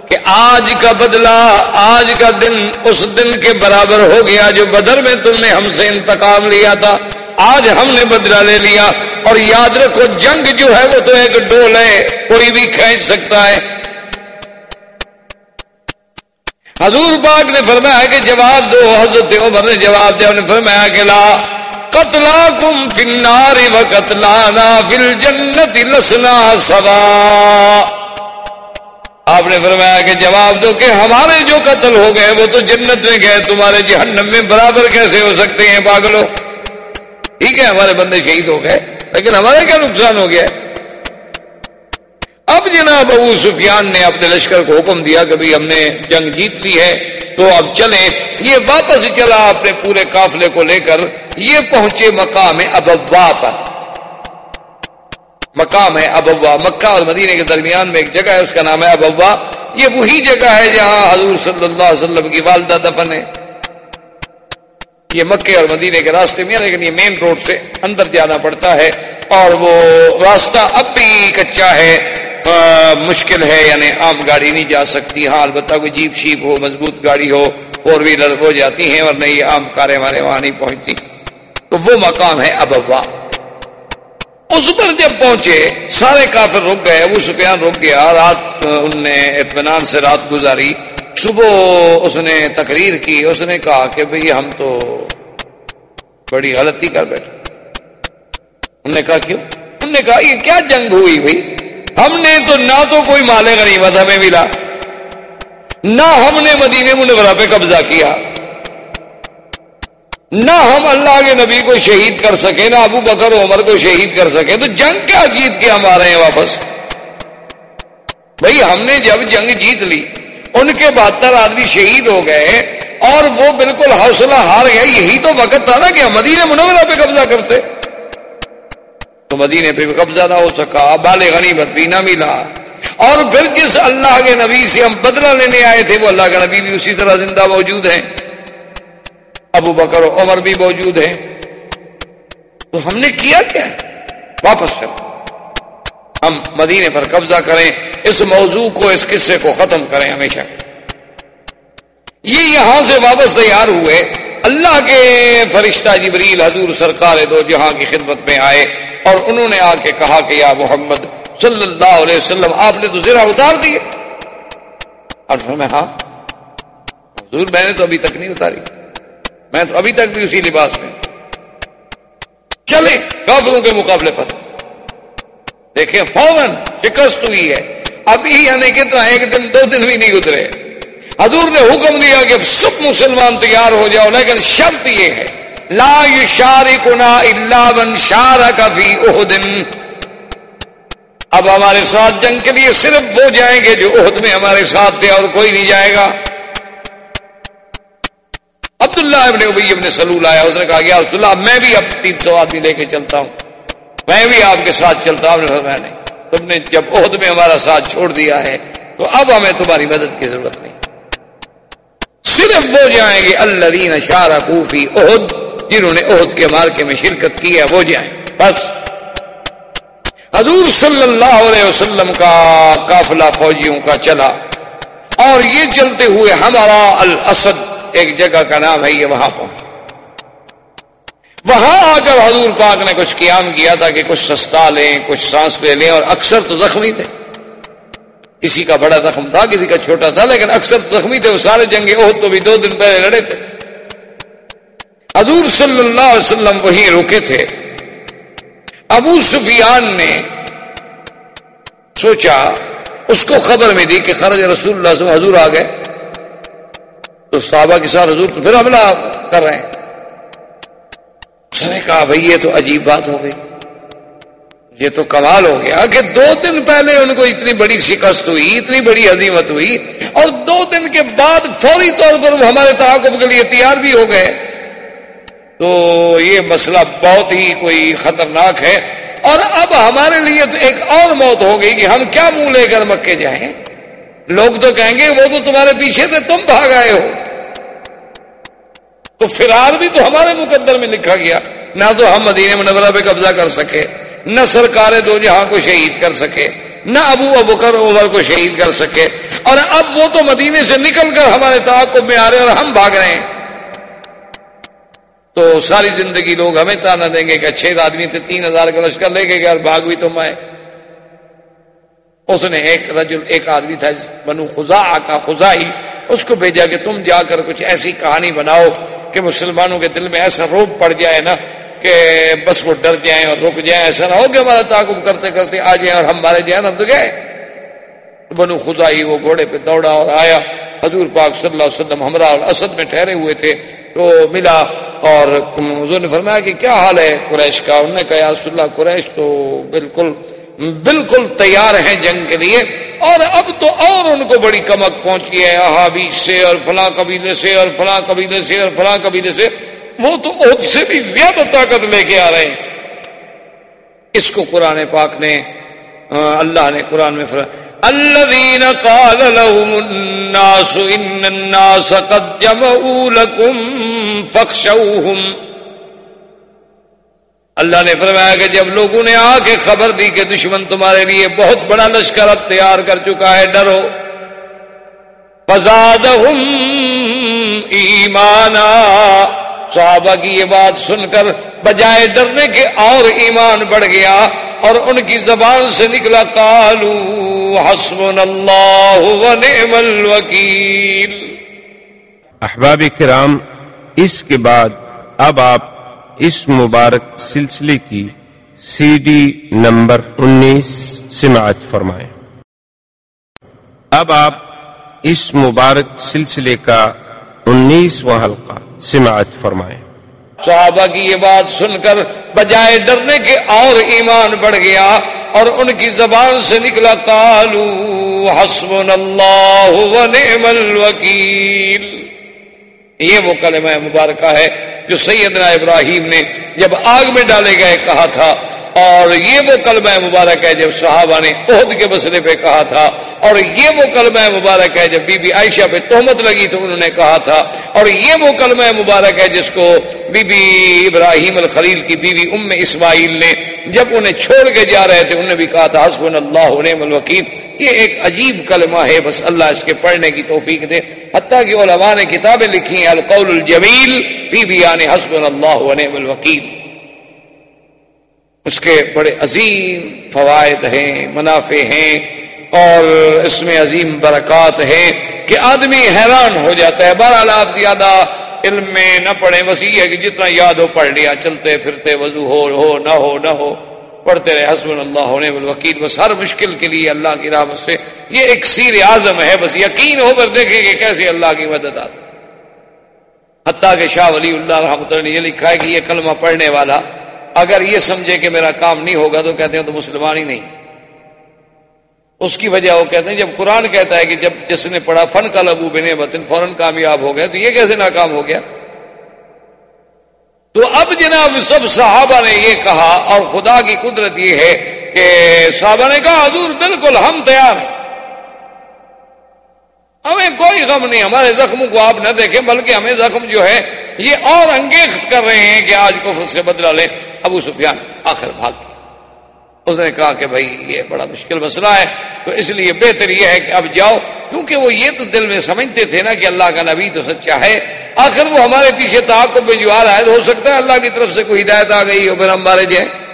کہ آج کا بدلہ آج کا دن اس دن کے برابر ہو گیا جو بدر میں تم نے ہم سے انتقام لیا تھا۔ آج ہم نے بدلہ لے لیا۔ اور یاد رکھو، جنگ جو ہے وہ تو ایک ڈول ہے، کوئی بھی کھینچ سکتا ہے۔ حضور پاک نے فرمایا کہ جواب دو۔ حضرت عمر نے جواب دیا نے فرمایا کہ لا قتلا کم فناری و قتلانا فل جنت لسنا سوا۔ آپ نے فرمایا کہ جواب دو کہ ہمارے جو قتل ہو گئے وہ تو جنت میں گئے، تمہارے جہنم میں برابر کیسے ہو سکتے ہیں پاگلو؟ ٹھیک ہے، ہمارے بندے شہید ہو گئے، لیکن ہمارے کیا نقصان ہو گیا؟ اب جناب ابو سفیان نے اپنے لشکر کو حکم دیا کہ بھائی ہم نے جنگ جیت لی ہے، تو اب چلیں۔ یہ واپس چلا اپنے پورے قافلے کو لے کر، یہ پہنچے مقام ابوا پر۔ مقام ہے ابوا، مکہ اور مدینے کے درمیان میں ایک جگہ ہے، اس کا نام ہے ابوا۔ یہ وہی جگہ ہے جہاں حضور صلی اللہ علیہ وسلم کی والدہ دفن ہے۔ یہ مکے اور مدینے کے راستے میں، لیکن یہ مین روڈ سے اندر جانا پڑتا ہے اور وہ راستہ اب بھی کچا ہے۔ مشکل ہے یعنی عام گاڑی نہیں جا سکتی۔ ہاں البتہ کوئی جیپ شیپ ہو، مضبوط گاڑی ہو فور ویلر ہو جاتی ہیں اور نہیں عام کاریں ہمارے وہاں نہیں پہنچتی۔ تو وہ مقام ہے ابوا۔ اس پر جب پہنچے، سارے کافر رک گئے، ابو سفیان رک گیا، رات ان نے اطمینان سے رات گزاری۔ صبح اس نے تقریر کی، اس نے کہا کہ بھئی ہم تو بڑی غلطی کر بیٹھے۔ انہوں نے کہا کیوں؟ انہوں نے کہا، یہ کیا جنگ ہوئی بھائی ہم نے تو نہ تو کوئی مالے غنیمت ہمیں ملا، نہ ہم نے مدینے منورہ پہ قبضہ کیا۔ نہ ہم اللہ کے نبی کو شہید کر سکے، نہ ابو بکر عمر کو شہید کر سکے۔ تو جنگ کیا جیت کے ہم آ رہے ہیں واپس؟ بھائی ہم نے جب جنگ جیت لی، ان کے بہتر آدمی شہید ہو گئے اور وہ بالکل حوصلہ ہار گئے۔ یہی تو وقت تھا نا کہ ہم مدینہ منورہ پہ قبضہ کرتے۔ تو مدینے پہ بھی قبضہ نہ ہو سکا، بال غنیمت بھی نہ ملا۔ اور پھر جس اللہ کے نبی سے ہم بدلہ لینے آئے تھے، وہ اللہ کا نبی بھی اسی طرح زندہ موجود ہیں۔ ابو بکر و عمر بھی موجود ہیں۔ تو ہم نے کیا کیا؟ واپس چلو۔ ہم مدینے پر قبضہ کریں، اس موضوع کو، اس قصے کو ختم کریں ہمیشہ۔ یہ یہاں سے واپس تیار ہوئے۔ اللہ کے فرشتہ جبریل حضور سرکار دو جہاں کی خدمت میں آئے اور انہوں نے آ کے کہا کہ یا محمد صلی اللہ علیہ وسلم، آپ نے تو ذرا اتار دیے۔ اور میں ہاں حضور، میں نے تو ابھی تک نہیں اتاری۔ میں تو ابھی تک بھی اسی لباس میں چلے کافروں کے مقابلے پر۔ دیکھیں، فوراً شکست ہوئی ہے۔ ابھی یعنی کہ تو ایک دن، دو دن بھی نہیں گزرے۔ حضور نے حکم دیا کہ سب مسلمان تیار ہو جاؤ، لیکن شرط یہ ہے۔ لا یشارکنا الا من شارک فی احد۔ اب ہمارے ساتھ جنگ کے لیے صرف وہ جائیں گے جو عہد میں ہمارے ساتھ تھے اور کوئی نہیں جائے گا۔ عبداللہ ابن ابی ابن سلول آیا، اس نے کہا کہ رسول اللہ میں بھی اب تین سو آدمی لے کے چلتا ہوں۔ میں بھی آپ کے ساتھ چلتا ہوں۔ نہیں۔ تم نے جب عہد میں ہمارا ساتھ چھوڑ دیا ہے، تو اب ہمیں تمہاری مدد کی ضرورت نہیں۔ صرف وہ جائیں گے اللہ شارہ کوفی عہد، جنہوں نے عہد کے مارکے میں شرکت کی ہے، وہ جائیں۔ بس۔ حضور صلی اللہ علیہ وسلم کا قافلہ فوجیوں کا چلا، اور یہ چلتے ہوئے ہمارا الاسد ایک جگہ کا نام ہے یہ وہاں پہنچ وہاں آ کر حضور پاک نے کچھ قیام کیا تھا کہ کچھ سستا لیں، کچھ سانس لے لیں، اور اکثر تو زخمی تھے۔ کسی کا بڑا زخم تھا، کسی کا چھوٹا تھا، لیکن اکثر تو زخمی تھے۔ وہ سارے جنگے اوہ تو بھی دو دن پہلے لڑے تھے۔ حضور صلی اللہ علیہ وسلم وہیں رکے تھے۔ ابو سفیان نے سوچا، اس کو خبر میں دی کہ خرج رسول اللہ سے حضور آ گئے۔ تو صحابہ کے ساتھ حضور تو پھر حملہ کر رہے ہیں۔ اس نے کہا، بھائی، یہ تو عجیب بات ہو گئی۔ یہ تو کمال ہو گیا کہ دو دن پہلے ان کو اتنی بڑی شکست ہوئی، اتنی بڑی عظیمت ہوئی اور دو دن کے بعد فوری طور پر وہ ہمارے تعاقب کے لیے تیار بھی ہو گئے۔ تو یہ مسئلہ بہت ہی کوئی خطرناک ہے۔ اور اب ہمارے لیے تو ایک اور موت ہو گئی کہ ہم کیا منہ لے کر مکے جائیں۔ لوگ تو کہیں گے وہ تو تمہارے پیچھے سے تم بھاگ آئے ہو۔ تو فرار بھی تو ہمارے مقدر میں لکھا گیا۔ نہ تو ہم مدینہ منورہ پہ قبضہ کر سکے، نہ سرکار دو جہاں کو شہید کر سکے، نہ ابو ابو کر عمر کو شہید کر سکے۔ اور اب وہ تو مدینے سے نکل کر ہمارے تعاقب میں آ رہے اور ہم بھاگ رہے ہیں۔ تو ساری زندگی لوگ ہمیں تانا دیں گے کہ اچھے آدمی تھے، تین ہزار کا لشکر لے کے گیا اور بھاگ بھی تم آئے۔ اس نے ایک رجل، ایک آدمی تھا، بنو خزا کا خزا ہی اس کو بھیجا کہ تم جا کر کچھ ایسی کہانی بناؤ کہ مسلمانوں کے دل میں ایسا روپ پڑ جائے نا کہ بس وہ ڈر جائیں اور رک جائیں، ایسا نہ ہو کہ ہمارا تعاقب کرتے کرتے آ جائیں اور ہم مارے جائیں ہم تو گئے۔ بنو خدا ہی وہ گھوڑے پہ دوڑا اور آیا۔ حضور پاک صلی اللہ علیہ وسلم ہمراہ اور اسد میں ٹھہرے ہوئے تھے۔ تو ملا اور حضور نے فرمایا کہ کیا حال ہے قریش کا؟ انہوں نے کہا، یا رسول اللہ، قریش تو بالکل بالکل تیار ہیں جنگ کے لیے اور اب تو اور ان کو بڑی کمک پہنچی ہے۔ احابی سے اور فلاں قبیلے سے اور فلاں قبیلے سے اور فلاں قبیلے سے۔ وہ تو عہد سے بھی زیادہ طاقت لے کے آ رہے ہیں۔ اس کو قرآن پاک نے اللہ نے قرآن میں فرمایا الذين قال لهم الناس ان الناس قد جمعوا لكم فاخشوهم۔ اللہ نے فرمایا کہ جب لوگوں نے آ کے خبر دی کہ دشمن تمہارے لیے بہت بڑا لشکر اب تیار کر چکا ہے، ڈرو۔ فزادہم ایمانا۔ صحابہ کی یہ بات سن کر بجائے ڈرنے کے اور ایمان بڑھ گیا اور ان کی زبان سے نکلا کالو حسب اللہ ونعم الوکیل احباب کرام، اس کے بعد اب آپ اس مبارک سلسلے کی سی ڈی نمبر انیس سماعت فرمائیں۔ اب آپ اس مبارک سلسلے کا انیسواں حلقہ سماعت فرمائیں۔ صحابہ کی یہ بات سن کر بجائے ڈرنے کے اور ایمان بڑھ گیا اور ان کی زبان سے نکلا کالو حسب اللہ ونعم الوکیل۔ یہ وہ کلمہ مبارکہ ہے جو سیدنا ابراہیم نے جب آگ میں ڈالے گئے کہا تھا، اور یہ وہ کلمہ مبارک ہے جب صحابہ نے عہد کے مسئلے پہ کہا تھا، اور یہ وہ کلمہ مبارک ہے جب بی بی عائشہ پہ تہمت لگی تو انہوں نے کہا تھا، اور یہ وہ کلمہ مبارک ہے جس کو بی بی ابراہیم الخلیل کی بیوی ام اسماعیل نے جب انہیں چھوڑ کے جا رہے تھے، انہوں نے بھی کہا تھا حسب اللہ علیہ الوکیل۔ یہ ایک عجیب کلمہ ہے، بس اللہ اس کے پڑھنے کی توفیق دے۔ حتیٰ کہ علماء نے کتابیں لکھی ہیں۔ القول الجمیل بی بی آنے حسب اللہ علیہ الوکیل اس کے بڑے عظیم فوائد ہیں، منافع ہیں، اور اس میں عظیم برکات ہیں کہ آدمی حیران ہو جاتا ہے، بہرحال آپ زیادہ علم میں نہ پڑھیں، بس یہ ہے کہ جتنا یاد ہو پڑھ لیا، چلتے پھرتے وضو ہو ہو نہ ہو نہ ہو، پڑھتے رہے حسب اللہ ہونے والوکیل بس ہر مشکل کے لیے اللہ کی رحمت سے، یہ ایک سیر اعظم ہے، بس یقین ہو کر دیکھیں کہ کیسے اللہ کی مدد آتی حتیٰ کہ شاہ ولی اللہ رحمۃ نے یہ لکھا ہے کہ یہ کلمہ پڑھنے والا اگر یہ سمجھے کہ میرا کام نہیں ہوگا تو کہتے ہیں تو مسلمان ہی نہیں۔ اس کی وجہ وہ کہتے ہیں جب قرآن کہتا ہے کہ جب جس نے پڑھا فن کا لبو بنے وطن فوراً کامیاب ہو گیا تو یہ کیسے ناکام ہو گیا؟ تو اب جناب سب صحابہ نے یہ کہا اور خدا کی قدرت یہ ہے کہ صحابہ نے کہا، حضور بالکل ہم تیار ہیں۔ ہمیں کوئی غم نہیں، ہمارے زخموں کو آپ نہ دیکھیں، بلکہ ہمیں زخم جو ہے، یہ اور انگیخ کر رہے ہیں کہ آج کو سے بدلا لیں۔ ابو سفیان، آخر بھاگ گیا اس نے کہا کہ بھائی، یہ بڑا مشکل مسئلہ ہے۔ تو اس لیے بہتر یہ ہے کہ اب جاؤ، کیونکہ وہ یہ تو دل میں سمجھتے تھے نا کہ اللہ کا نبی تو سچا ہے۔ آخر وہ ہمارے پیچھے تعاقب میں جو آ رہا ہے ہو سکتا ہے اللہ کی طرف سے کوئی ہدایت آ گئی ہو، پھر ہم مارے جائیں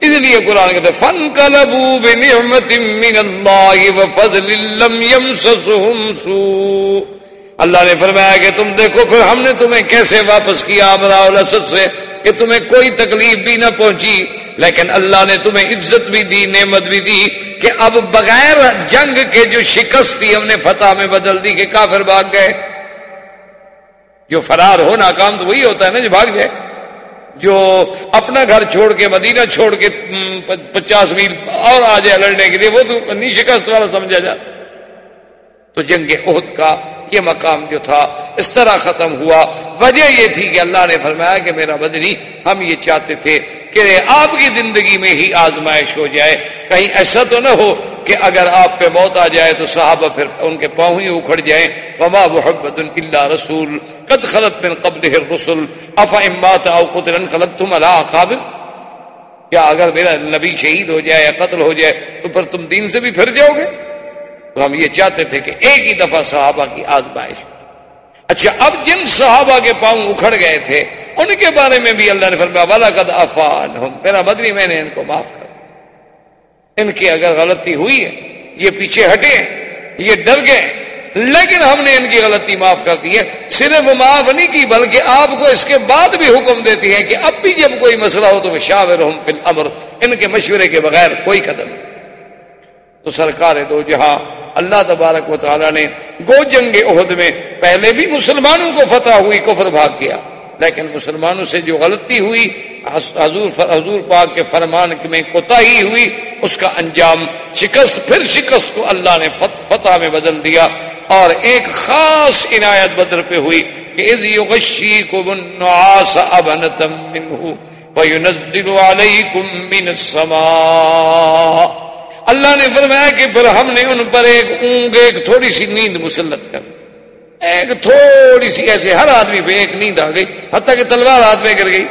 اس لیے قرآن کہتے فن کلبو بنعمت من اللہ وفضل لم سوء۔ اللہ نے فرمایا کہ تم دیکھو پھر ہم نے تمہیں کیسے واپس کیا امرا الاسد سے کہ تمہیں کوئی تکلیف بھی نہ پہنچی، لیکن اللہ نے تمہیں عزت بھی دی، نعمت بھی دی کہ اب بغیر جنگ کے جو شکست تھی، ہم نے فتح میں بدل دی کہ کافر بھاگ گئے۔ جو فرار ہو ناکام تو وہی ہوتا ہے نا، جو بھاگ جائے۔ جو اپنا گھر چھوڑ کے، مدینہ چھوڑ کے پچاس میل اور آ جائے لڑنے کے لیے، وہ تو نہیں شکست والا سمجھا جاتا۔ تو جنگ عہد کا یہ مقام جو تھا، اس طرح ختم ہوا۔ وجہ یہ تھی کہ اللہ نے فرمایا کہ میرا بدنی، ہم یہ چاہتے تھے کہ آپ کی زندگی میں ہی آزمائش ہو جائے۔ کہیں ایسا تو نہ ہو کہ اگر آپ پہ موت آ جائے تو صحابہ پھر ان کے پاؤں ہی اکھڑ جائیں۔ وما محبت اللہ رسول۔ قد خلط من قبل رسول افا امات او قتل خلط تم اللہ قابل کیا اگر میرا نبی شہید ہو جائے یا قتل ہو جائے تو پھر تم دین سے بھی پھر جاؤ گے؟ تو ہم یہ چاہتے تھے کہ ایک ہی دفعہ صحابہ کی آزمائش اچھا اب جن صحابہ کے پاؤں اکھڑ گئے تھے، ان کے بارے میں بھی اللہ نے فرمایا والا قد افان میرا بدری میں نے ان کو معاف کر ان کی اگر غلطی ہوئی ہے، یہ پیچھے ہٹے یہ ڈر گئے لیکن ہم نے ان کی غلطی معاف کر دی ہے۔ صرف معاف نہیں کی، بلکہ آپ کو اس کے بعد بھی حکم دیتی ہے کہ اب بھی جب کوئی مسئلہ ہو تو شاور فی الامر، ان کے مشورے کے بغیر کوئی قدم نہیں۔ تو سرکار دو جہاں اللہ تبارک و تعالیٰ نے گو جنگ عہد میں پہلے بھی مسلمانوں کو فتح ہوئی، کفر بھاگ گیا۔ لیکن مسلمانوں سے جو غلطی ہوئی حضور حضور پاک کے فرمان میں کوتا ہی ہوئی، اس کا انجام شکست، پھر شکست کو اللہ نے فتح میں بدل دیا۔ اور ایک خاص عنایت بدر پہ ہوئی کہ از یغشی کو النعاس ابنتم منه وينزل عليكم من السماء۔ اللہ نے فرمایا کہ پھر ہم نے ان پر ایک اونگ، ایک تھوڑی سی نیند مسلط کر ایک تھوڑی سی ایسے ہر آدمی پہ ایک نیند آ گئی، حتیٰ کہ تلوار ہاتھ میں گر گئی۔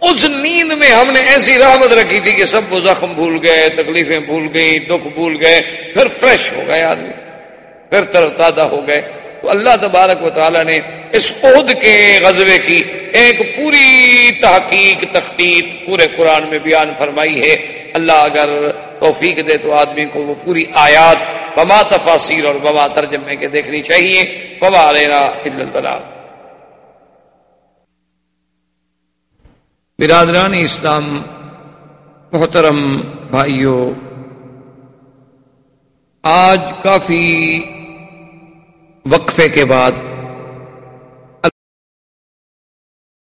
اس نیند میں ہم نے ایسی رحمت رکھی تھی کہ سب وہ زخم بھول گئے، تکلیفیں بھول گئی دکھ بھول گئے، پھر فریش ہو گئے آدمی۔ پھر تر تازہ ہو گئے۔ تو اللہ تبارک و تعالیٰ نے اس عہد کے غزوے کی ایک پوری تحقیق تخطیط پورے قرآن میں بیان فرمائی ہے۔ اللہ اگر توفیق دے تو آدمی کو وہ پوری آیات بما تفاصیر اور بما ترجمے کے دیکھنی چاہیے۔ بما لینا البلا برادران اسلام، محترم بھائیوں آج کافی وقفے کے بعد